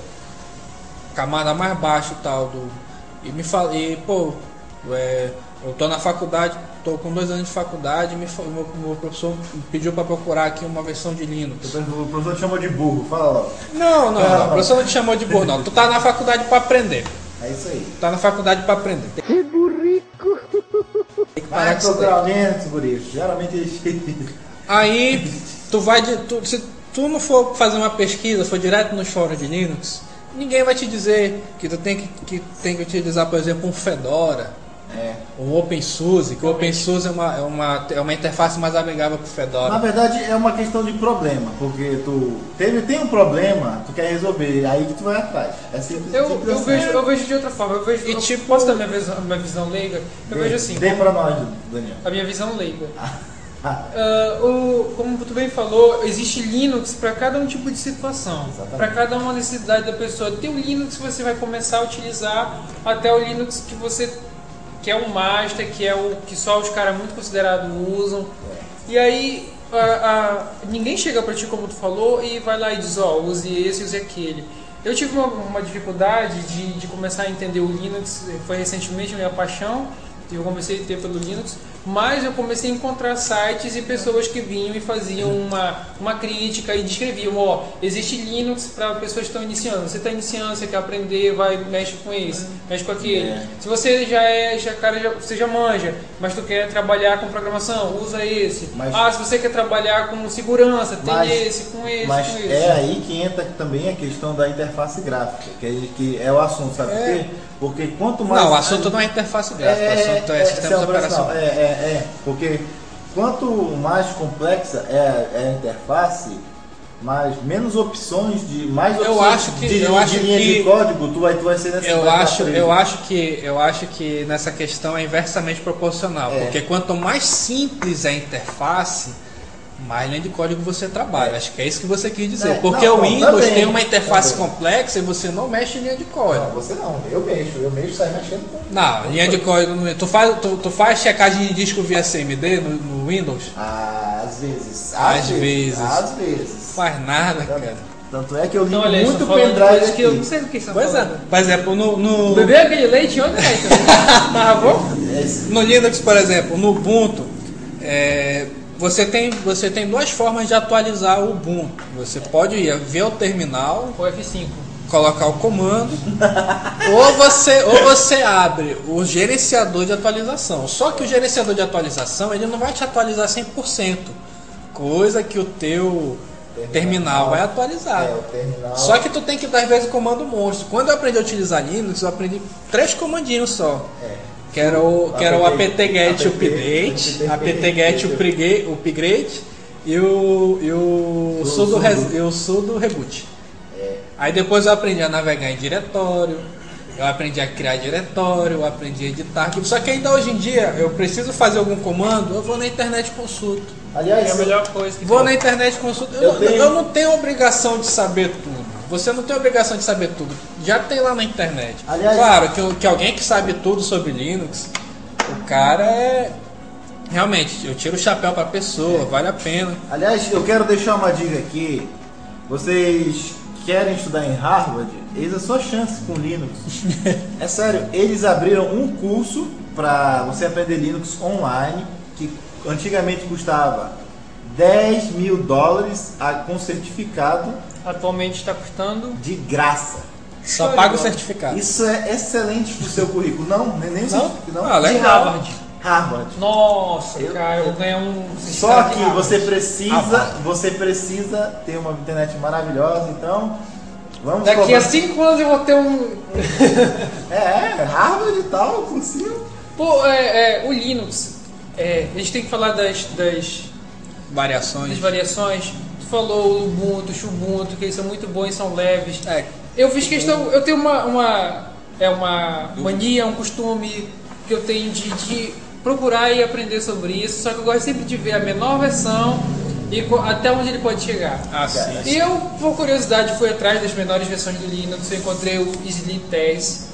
Speaker 4: Camada mais baixa e tal. Do, e me fala, e pô, é, eu tô na faculdade, tô com dois anos de faculdade, me, meu, meu professor me pediu para procurar aqui uma versão de Linux.
Speaker 3: O professor te chamou de burro, fala logo.
Speaker 4: Não, não, não, o professor não te chamou de burro, não. Tu tá na faculdade para aprender.
Speaker 3: É isso aí.
Speaker 4: Tu tá na faculdade para aprender. [laughs] Tem que parar
Speaker 3: Vai
Speaker 4: com isso.
Speaker 3: Geralmente eles... [laughs]
Speaker 4: Aí tu vai de, tu- se tu não for fazer uma pesquisa, for direto nos fóruns de Linux, ninguém vai te dizer que tu tem que, que, tem que utilizar, por exemplo, um Fedora,
Speaker 3: É.
Speaker 4: um OpenSUSE, que o OpenSUSE é uma, é, uma, é uma interface mais amigável pro
Speaker 3: Na
Speaker 4: Fedora.
Speaker 3: verdade é uma questão de problema, porque tu teve, tem um problema, tu quer resolver, aí que tu vai atrás. É simples,
Speaker 6: Eu,
Speaker 3: simples
Speaker 6: eu,
Speaker 3: assim.
Speaker 6: vejo, eu vejo de outra forma. Eu vejo,
Speaker 4: E
Speaker 6: eu
Speaker 4: tipo-
Speaker 6: posso dar minha visão, minha visão leiga? Eu vejo assim,
Speaker 3: Dê pra nós, Daniel.
Speaker 6: a minha visão leiga.
Speaker 3: Ah,
Speaker 6: o, como tu bem falou, existe Linux para cada um tipo de situação, para cada uma necessidade da pessoa. Tem o Linux que você vai começar a utilizar, até o Linux que você que é o master, que é o que só os caras muito considerados usam. E aí a- a- ninguém chega para ti como tu falou e vai lá e diz, ó, use esse, use aquele. Eu tive uma, uma dificuldade de, de começar a entender o Linux, foi recentemente a minha paixão, eu comecei a ter pelo Linux, mas eu comecei a encontrar sites e pessoas que vinham e faziam uma, uma crítica e descreviam, ó, existe Linux para pessoas que estão iniciando. Você está iniciando, você quer aprender, vai, mexe com esse, mexe com aquele.
Speaker 3: É.
Speaker 6: Se você já é, já, cara, já, você já manja, mas tu quer trabalhar com programação, usa esse.
Speaker 3: Mas-
Speaker 6: ah, se você quer trabalhar com segurança, tem
Speaker 3: Mas-
Speaker 6: esse, com esse,
Speaker 3: Mas
Speaker 6: com esse.
Speaker 3: é aí que entra também a questão da interface gráfica, que é, que é o assunto, sabe por quê? Porque quanto mais.
Speaker 4: Não, o assunto não é interface gráfica, o assunto é, sistemas
Speaker 3: sistema operacional.
Speaker 4: operacionais.
Speaker 3: É, é, é. Porque quanto mais complexa é, é a interface, mais, menos opções de. Mais
Speaker 4: Eu
Speaker 3: opções
Speaker 4: acho que-
Speaker 3: de,
Speaker 4: eu
Speaker 3: de
Speaker 4: acho
Speaker 3: linha
Speaker 4: que-
Speaker 3: de código, tu vai, tu vai ser nessa
Speaker 4: Eu acho, eu acho que eu acho que nessa questão é inversamente proporcional,
Speaker 3: É.
Speaker 4: porque quanto mais simples é a interface, mais linha de código você trabalha. Acho que é isso que você quis dizer.
Speaker 3: É,
Speaker 4: porque
Speaker 3: não,
Speaker 4: o
Speaker 3: não,
Speaker 4: Windows
Speaker 3: também,
Speaker 4: tem uma interface
Speaker 3: também.
Speaker 4: complexa e você não mexe em linha de
Speaker 3: Não,
Speaker 4: código.
Speaker 3: você não, eu mexo, eu mexo, sai mexendo com.
Speaker 4: Não, linha de código não. Tu faz, tu, tu faz checagem de disco via CMD no, no Windows?
Speaker 3: Ah, às vezes.
Speaker 4: Às vezes.
Speaker 3: Às vezes.
Speaker 4: Faz nada, cara.
Speaker 3: Tanto é que eu li
Speaker 6: Então, olha,
Speaker 3: muito pendrive
Speaker 6: que eu não sei do que estão
Speaker 4: Pois é.
Speaker 6: falando.
Speaker 4: Por exemplo, no, no,
Speaker 6: Bebeu aquele leite Caetano? Tava bom?
Speaker 3: Esse-
Speaker 4: No Linux, por exemplo, no Ubuntu, é, você, tem, você tem duas formas de atualizar o Ubuntu. Você pode ir ver o terminal,
Speaker 6: O F5.
Speaker 4: colocar o comando, [laughs] ou, você, ou você abre o gerenciador de atualização. Só que o gerenciador de atualização ele não vai te atualizar 100%, coisa que o teu terminal vai atualizar.
Speaker 3: É, o terminal.
Speaker 4: Só que tu tem que dar às vezes o comando monstro. Quando eu aprendi a utilizar Linux, eu aprendi três comandinhos só.
Speaker 3: É.
Speaker 4: Que era o, que era o
Speaker 3: apt-
Speaker 4: apt-get
Speaker 3: apt-
Speaker 4: update,
Speaker 3: apt-
Speaker 4: apt-get upgrade, upgrade e o, e o, sudo, res- e o sudo reboot.
Speaker 3: É.
Speaker 4: Aí depois eu aprendi a navegar em diretório, eu aprendi a criar diretório, eu aprendi a editar arquivo. Só que ainda hoje em dia eu preciso fazer algum comando, eu vou na internet e consulto.
Speaker 3: Aliás,
Speaker 6: É a melhor coisa que
Speaker 4: Vou
Speaker 6: tem.
Speaker 4: na internet e consulto. Eu,
Speaker 3: Eu
Speaker 4: não-
Speaker 3: tenho-
Speaker 4: eu não tenho obrigação de saber tudo. Você não tem obrigação de saber tudo. Já tem lá na internet.
Speaker 3: Aliás-
Speaker 4: claro que, que alguém que sabe tudo sobre Linux, o cara é. Realmente, eu tiro o chapéu pra pessoa, vale a pena.
Speaker 3: aliás, eu quero deixar uma dica aqui. Vocês querem estudar em Harvard? Eis a sua chance com Linux. [laughs] é sério, eles abriram um curso para você aprender Linux online que antigamente custava 10 mil dólares a- com certificado
Speaker 6: Atualmente está custando.
Speaker 3: de graça.
Speaker 4: Só
Speaker 6: Show de
Speaker 4: paga o certificado.
Speaker 3: Isso é excelente pro seu currículo. Não, nem, nem o
Speaker 4: Não?
Speaker 3: certificado, não.
Speaker 4: Ah,
Speaker 6: De
Speaker 4: legal.
Speaker 6: Harvard.
Speaker 3: Harvard.
Speaker 6: Nossa,
Speaker 3: Eu-
Speaker 6: cara, eu vou ganhar um.
Speaker 3: Só
Speaker 6: de
Speaker 3: que você precisa,
Speaker 4: Harvard.
Speaker 3: você precisa ter uma internet maravilhosa, então vamos
Speaker 6: Daqui
Speaker 3: cobrar-
Speaker 6: a 5 anos eu vou ter um. [laughs]
Speaker 3: É, é, Harvard e tal, cursinho.
Speaker 6: Pô, é, é, o Linux. é, a gente tem que falar das, das, das
Speaker 4: Variações.
Speaker 6: Falou o Ubuntu, Ubuntu, que eles são muito bons, são leves.
Speaker 4: É,
Speaker 6: Eu fiz questão, eu tenho uma, uma, é uma mania, um costume que eu tenho de, de procurar e aprender sobre isso, só que eu gosto sempre de ver a menor versão e até onde ele pode chegar.
Speaker 4: assim.
Speaker 6: E eu, por curiosidade, fui atrás das menores versões do Linux, eu encontrei o Easy 10,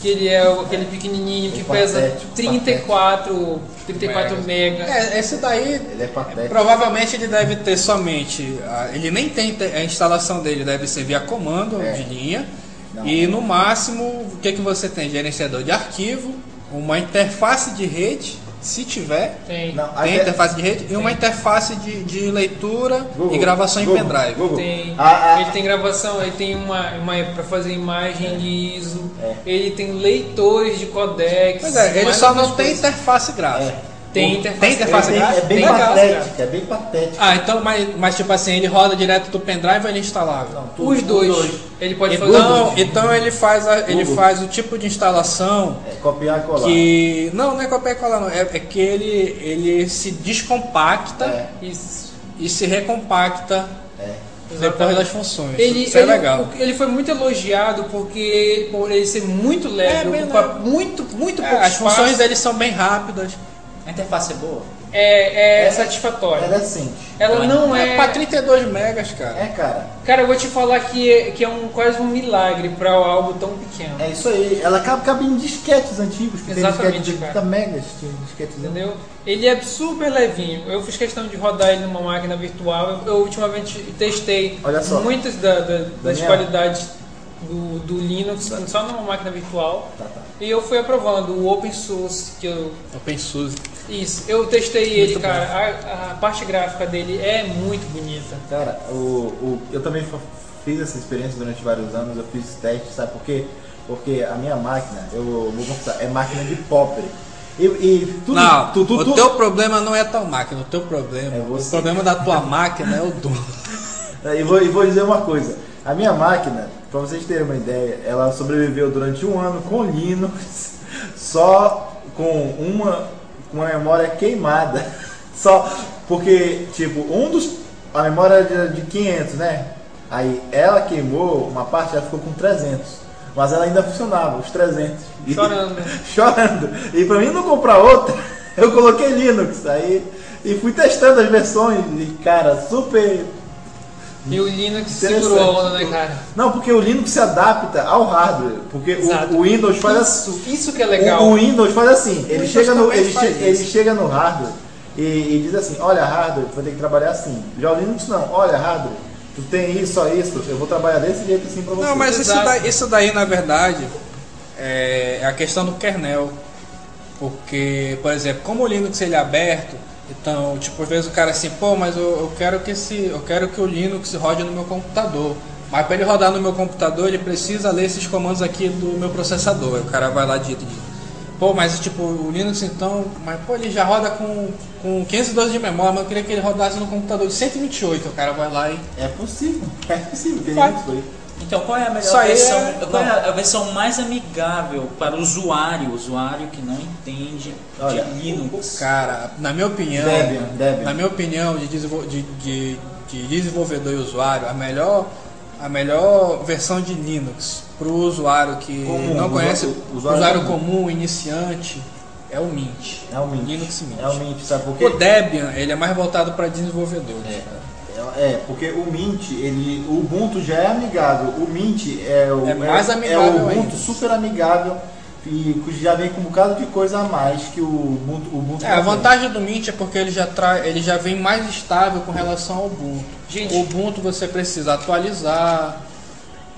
Speaker 6: que ele é aquele pequenininho que pesa
Speaker 3: patético,
Speaker 6: 34, 34 mega.
Speaker 4: É, esse daí
Speaker 3: Ele é.
Speaker 4: Provavelmente ele deve ter somente. ah, Ele nem tem te- a instalação dele, deve ser via comando
Speaker 3: É.
Speaker 4: de linha.
Speaker 3: Não.
Speaker 4: E no máximo, o que, que você tem? Gerenciador de arquivo, uma interface de rede, se tiver.
Speaker 6: Tem.
Speaker 3: Não,
Speaker 4: Tem
Speaker 3: até-
Speaker 4: interface de rede e uma interface de, de leitura
Speaker 3: Google,
Speaker 4: e gravação
Speaker 3: Google,
Speaker 4: em pendrive.
Speaker 3: Google.
Speaker 6: Tem,
Speaker 3: Ah, ah,
Speaker 6: ele tem gravação, ele tem uma, uma para fazer imagem ISO,
Speaker 3: É.
Speaker 6: ele tem leitores de codecs.
Speaker 4: Pois é, ele só não
Speaker 6: outras
Speaker 4: tem
Speaker 6: coisas.
Speaker 4: interface gráfica.
Speaker 3: É.
Speaker 6: Tem interface,
Speaker 4: tem interface
Speaker 3: Ele tem-
Speaker 4: gráfica?
Speaker 3: é bem
Speaker 6: Tem
Speaker 3: patética, é bem patética.
Speaker 4: Ah, então, mas, mas tipo assim, ele roda direto do pendrive ou ele é instalável?
Speaker 3: Tudo-
Speaker 6: Os
Speaker 3: tudo
Speaker 6: dois. Ele pode fazer
Speaker 4: Então,
Speaker 6: os
Speaker 4: então ele faz a- ele faz o tipo de instalação
Speaker 3: É copiar e colar.
Speaker 4: que não, não é copiar e colar, não. É, é que ele ele se descompacta
Speaker 3: É.
Speaker 6: Isso.
Speaker 4: e se recompacta
Speaker 3: É.
Speaker 4: depois das funções.
Speaker 6: Ele,
Speaker 4: Isso é
Speaker 6: ele-
Speaker 4: legal.
Speaker 6: ele foi muito elogiado porque por ele ser muito leve,
Speaker 4: É,
Speaker 6: ocupa
Speaker 4: leve.
Speaker 6: muito, muito
Speaker 4: É,
Speaker 6: pouco
Speaker 4: as
Speaker 6: espaço,
Speaker 4: funções dele são bem rápidas.
Speaker 5: A interface é boa?
Speaker 6: é, é,
Speaker 3: É-
Speaker 6: satisfatória.
Speaker 3: É decente.
Speaker 6: Ela não
Speaker 4: É
Speaker 6: é.
Speaker 4: pra 32 megas, cara.
Speaker 3: É, cara.
Speaker 6: Cara, eu vou te falar que é, que é um, quase um milagre para algo tão pequeno.
Speaker 3: É isso aí. Ela cabe, cabe em disquetes antigos. Que
Speaker 6: Exatamente,
Speaker 3: tem disquete de
Speaker 6: cara.
Speaker 3: 30 megas. Disquetes
Speaker 6: Entendeu? Ele é super levinho. Eu fiz questão de rodar ele numa máquina virtual. Eu, eu ultimamente testei
Speaker 3: Olha só.
Speaker 6: muitas da- da- das qualidades do, do Linux só numa máquina virtual.
Speaker 3: Tá, tá.
Speaker 6: E eu fui aprovando o open source que eu
Speaker 4: OpenSUSE.
Speaker 6: Isso, eu testei ele, cara. A, a parte gráfica dele é muito bonita.
Speaker 3: Cara, o, o, eu também fiz essa experiência durante vários anos. Eu fiz testes, sabe por quê? Porque a minha máquina, eu vou confessar, é máquina de popper. E, e tudo,
Speaker 4: Não,
Speaker 3: tu, tu,
Speaker 4: o
Speaker 3: tu-
Speaker 4: teu problema não é a tua máquina, o teu problema,
Speaker 3: É
Speaker 4: o problema da tua [laughs] máquina é o dono.
Speaker 3: E vou, e vou dizer uma coisa. A minha máquina, pra vocês terem uma ideia, ela sobreviveu durante um ano com Linux, [laughs] só com uma, uma memória queimada. [laughs] Só porque, tipo, um dos. A memória era de, de 500, né? Aí ela queimou uma parte, ela ficou com 300. Mas ela ainda funcionava, os 300. E-
Speaker 6: Chorando. [laughs]
Speaker 3: chorando. E pra mim não comprar outra, [laughs] eu coloquei Linux. Aí e fui testando as versões. E cara, super
Speaker 6: E o Linux segurou a onda, né, cara?
Speaker 3: Não, porque o Linux se adapta ao hardware. Porque o, o Windows faz assim.
Speaker 6: Isso, isso que é legal.
Speaker 3: O, o Windows faz assim. Ele,
Speaker 4: Windows
Speaker 3: chega no, ele,
Speaker 4: faz
Speaker 3: che- ele chega no hardware e, e diz assim: Olha, hardware, tu vai ter que trabalhar assim. Já o Linux não. Olha, hardware, tu tem isso, só isso. Eu vou trabalhar desse jeito assim pra você.
Speaker 4: Não, mas isso daí, isso daí, na verdade, é a questão do kernel. Porque, por exemplo, como o Linux ele é aberto, então, tipo, às vezes o cara assim, pô, mas eu, eu quero que esse, eu quero que o Linux rode no meu computador. Mas para ele rodar no meu computador, ele precisa ler esses comandos aqui do meu processador. Aí o cara vai lá e digita. digita. Pô, mas tipo, o Linux então, mas pô, ele já roda com, com 512 de memória, mas eu queria que ele rodasse no computador de 128. O cara vai lá e
Speaker 3: É possível. [laughs] É possível. Tem.
Speaker 5: Então, qual é a melhor versão?
Speaker 4: é-
Speaker 5: Qual é a versão mais amigável para o usuário? O usuário que não entende
Speaker 3: Olha,
Speaker 5: de Linux.
Speaker 4: Cara, na minha opinião,
Speaker 3: Debian, Debian.
Speaker 4: na minha opinião de, desenvol- de, de- de desenvolvedor e usuário, a melhor, a melhor versão de Linux para o usuário que
Speaker 3: Comum,
Speaker 4: não conhece,
Speaker 3: u-
Speaker 4: usuário,
Speaker 3: usuário
Speaker 4: comum, iniciante, é o Mint.
Speaker 3: É o Mint.
Speaker 4: Linux Mint.
Speaker 3: É o Mint, sabe por quê?
Speaker 4: O Debian, ele é mais voltado para desenvolvedores.
Speaker 3: É, é, porque o Mint, ele, o Ubuntu já é amigável. O Mint é o,
Speaker 4: É mais amigável
Speaker 3: é o Ubuntu
Speaker 4: ainda.
Speaker 3: super amigável e já vem com um bocado de coisa a mais que o Ubuntu. O Ubuntu
Speaker 4: É, a vantagem do Mint é porque ele já, traz, ele já vem mais estável com relação ao Ubuntu.
Speaker 6: Gente.
Speaker 4: o Ubuntu você precisa atualizar,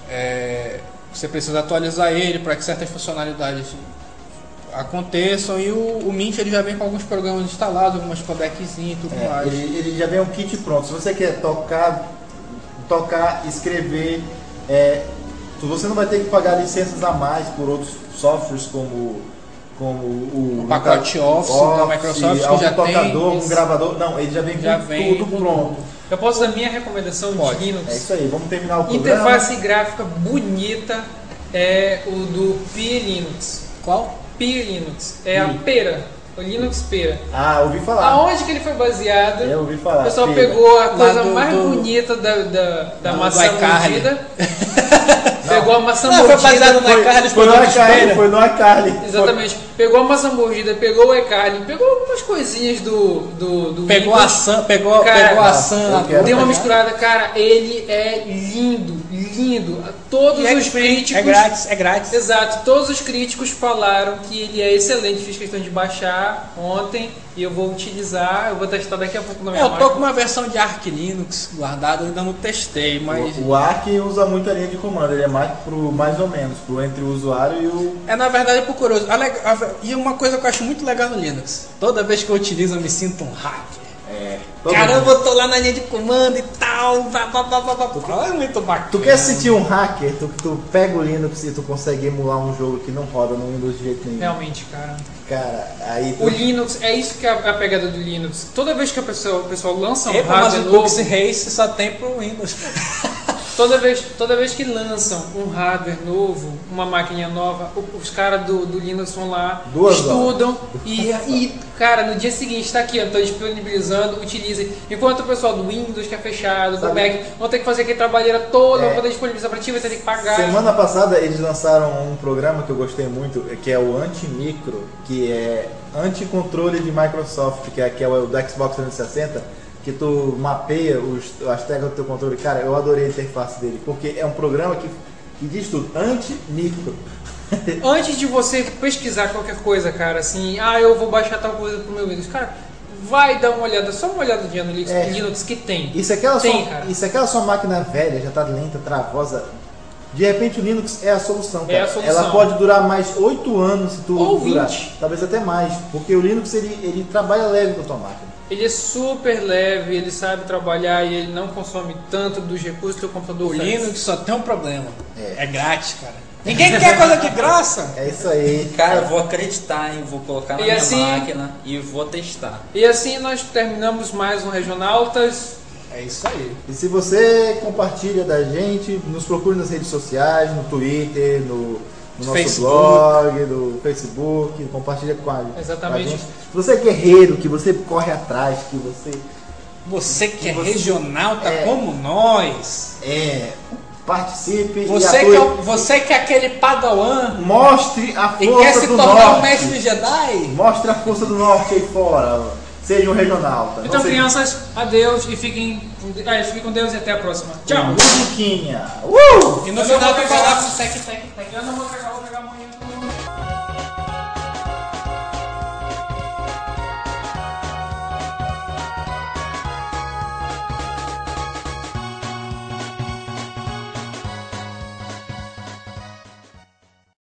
Speaker 4: é, você precisa atualizar ele para que certas funcionalidades aconteçam e o, o Mint ele já vem com alguns programas instalados, algumas codeczinhas e tudo
Speaker 3: É,
Speaker 4: mais.
Speaker 3: ele, ele já vem um kit pronto. Se você quer tocar, tocar, escrever, é, você não vai ter que pagar licenças a mais por outros softwares como como o,
Speaker 4: O pacote Office da Microsoft, que já tem
Speaker 3: tocador, um
Speaker 4: esse-
Speaker 3: gravador. Não, ele já vem
Speaker 4: Já
Speaker 3: com
Speaker 4: vem
Speaker 3: tudo
Speaker 4: com
Speaker 3: pronto.
Speaker 6: Eu posso dar minha recomendação
Speaker 4: Pode.
Speaker 6: de Linux?
Speaker 3: É isso aí, vamos terminar o programa.
Speaker 6: Interface gráfica bonita é o do Pi Linux.
Speaker 4: Qual?
Speaker 6: Pi Linux. É a pera. O Linux pera.
Speaker 3: Ah, ouvi falar.
Speaker 6: Aonde que ele foi baseado?
Speaker 3: Eu ouvi falar.
Speaker 6: O pessoal
Speaker 3: Pi.
Speaker 6: pegou a coisa
Speaker 4: do-
Speaker 6: mais
Speaker 4: do-
Speaker 6: bonita da, da, da
Speaker 4: do-
Speaker 6: maçã mordida. [laughs] [laughs] Pegou a maçã
Speaker 4: Não, foi
Speaker 6: mordida.
Speaker 4: baseado no
Speaker 3: Foi,
Speaker 4: iCarly,
Speaker 3: foi no
Speaker 4: foi
Speaker 3: iCarly, foi no iCarly.
Speaker 6: Exatamente. Pegou a maçã mordida, pegou o iCarly, pegou algumas coisinhas do. do, do
Speaker 4: Pegou a. Sam, pegou,
Speaker 6: Cara,
Speaker 4: pegou a
Speaker 3: eu
Speaker 4: Sam,
Speaker 6: Deu uma
Speaker 3: pegar.
Speaker 6: misturada, cara, ele é lindo, lindo. Todos
Speaker 4: E é
Speaker 6: os
Speaker 4: free,
Speaker 6: críticos.
Speaker 4: é grátis, é grátis.
Speaker 6: Exato, todos os críticos falaram que ele é excelente. Fiz questão de baixar ontem e eu vou utilizar, eu vou testar daqui a pouco na minha
Speaker 4: É, eu tô
Speaker 6: máquina.
Speaker 4: com uma versão de Arch Linux guardada, eu ainda não testei, mas
Speaker 3: O, o Arc usa muito a linha de comando, ele é mais pro mais ou menos, pro entre o usuário e o.
Speaker 4: É, na verdade, pro curioso. A leg- a- E uma coisa que eu acho muito legal no Linux. Toda vez que eu utilizo, eu me sinto um hacker.
Speaker 3: É.
Speaker 4: Caramba, eu tô lá na linha de comando e tal. Vá, vá, vá, vá, vá. É muito bacana.
Speaker 3: Tu quer sentir um hacker? Tu, tu pega o Linux e tu consegue emular um jogo que não roda no Windows de jeito nenhum.
Speaker 6: Realmente, cara.
Speaker 3: Cara, aí tu...
Speaker 6: O Linux, é isso que é a, pegada do Linux. Toda vez que a pessoa, o pessoal lança um
Speaker 4: Epa, mas
Speaker 6: hardware
Speaker 4: o
Speaker 6: novo,
Speaker 4: Books Race só tem pro Windows. [laughs]
Speaker 6: toda vez, toda vez que lançam um hardware novo, uma máquina nova, os caras do, do Linux vão lá,
Speaker 3: Duas
Speaker 6: estudam e, e, cara, no dia seguinte está aqui, tô disponibilizando, utilizem. Enquanto o pessoal do Windows, que é fechado, do
Speaker 3: Sabe-
Speaker 6: Mac, vão ter que fazer aquele trabalheira todo
Speaker 3: É.
Speaker 6: pra poder disponibilizar pra ti, vai ter que pagar.
Speaker 3: Semana passada eles lançaram um programa que eu gostei muito, que é o Antimicro, que é anticontrole de Microsoft, que é, que é o do Xbox 360, que tu mapeia os, as teclas do teu controle. Cara, eu adorei a interface dele, porque é um programa que, que diz tudo, anti-micro. [laughs]
Speaker 6: Antes de você pesquisar qualquer coisa, cara, assim, ah, eu vou baixar tal coisa pro meu Windows, cara, vai dar uma olhada, só uma olhadinha no Linux,
Speaker 3: É.
Speaker 6: Linux que tem.
Speaker 3: E se aquela,
Speaker 6: Tem,
Speaker 3: sua,
Speaker 6: cara.
Speaker 3: e se aquela sua máquina velha já tá lenta, travosa, de repente o Linux é a solução, cara.
Speaker 6: É a solução.
Speaker 3: Ela pode durar mais 8 anos se tu
Speaker 6: Ou
Speaker 3: durar.
Speaker 6: 20.
Speaker 3: Talvez até mais, porque o Linux ele, ele trabalha leve com a tua máquina.
Speaker 6: Ele é super leve, ele sabe trabalhar e ele não consome tanto dos recursos que o computador
Speaker 4: O. Linux só tem um problema.
Speaker 3: É.
Speaker 4: É, grátis, cara. Ninguém quer coisa de graça.
Speaker 3: É isso aí.
Speaker 5: Cara, eu vou acreditar, hein? Vou colocar na
Speaker 6: E
Speaker 5: minha
Speaker 6: assim-
Speaker 5: máquina e vou testar.
Speaker 6: E assim nós terminamos mais um Regionaltas.
Speaker 4: É isso aí.
Speaker 3: E se você compartilha da gente, nos procure nas redes sociais, no Twitter, no, no nosso
Speaker 4: Facebook.
Speaker 3: blog, no Facebook, compartilha com a,
Speaker 6: Exatamente.
Speaker 3: com a gente. Se você é guerreiro, que você corre atrás, que você
Speaker 4: Você que é
Speaker 3: Você-
Speaker 4: regional, tá
Speaker 3: É.
Speaker 4: como nós.
Speaker 3: é, participe
Speaker 4: Você que, é, você que é aquele padawan
Speaker 3: mostre a
Speaker 4: e quer
Speaker 3: força
Speaker 4: se
Speaker 3: do
Speaker 4: tornar um
Speaker 3: norte.
Speaker 4: mestre Jedi.
Speaker 3: Mostre a força do norte aí fora. Seja um regional. Tá?
Speaker 6: Então,
Speaker 3: seja-
Speaker 6: crianças, adeus e fiquem, ah, fiquem com Deus e até a próxima. Tchau!
Speaker 3: Luquinha. Uh!
Speaker 4: E no
Speaker 6: Eu
Speaker 4: final
Speaker 6: não vou
Speaker 4: falar com o Sec Tec Tec.
Speaker 6: Eu não vou pegar o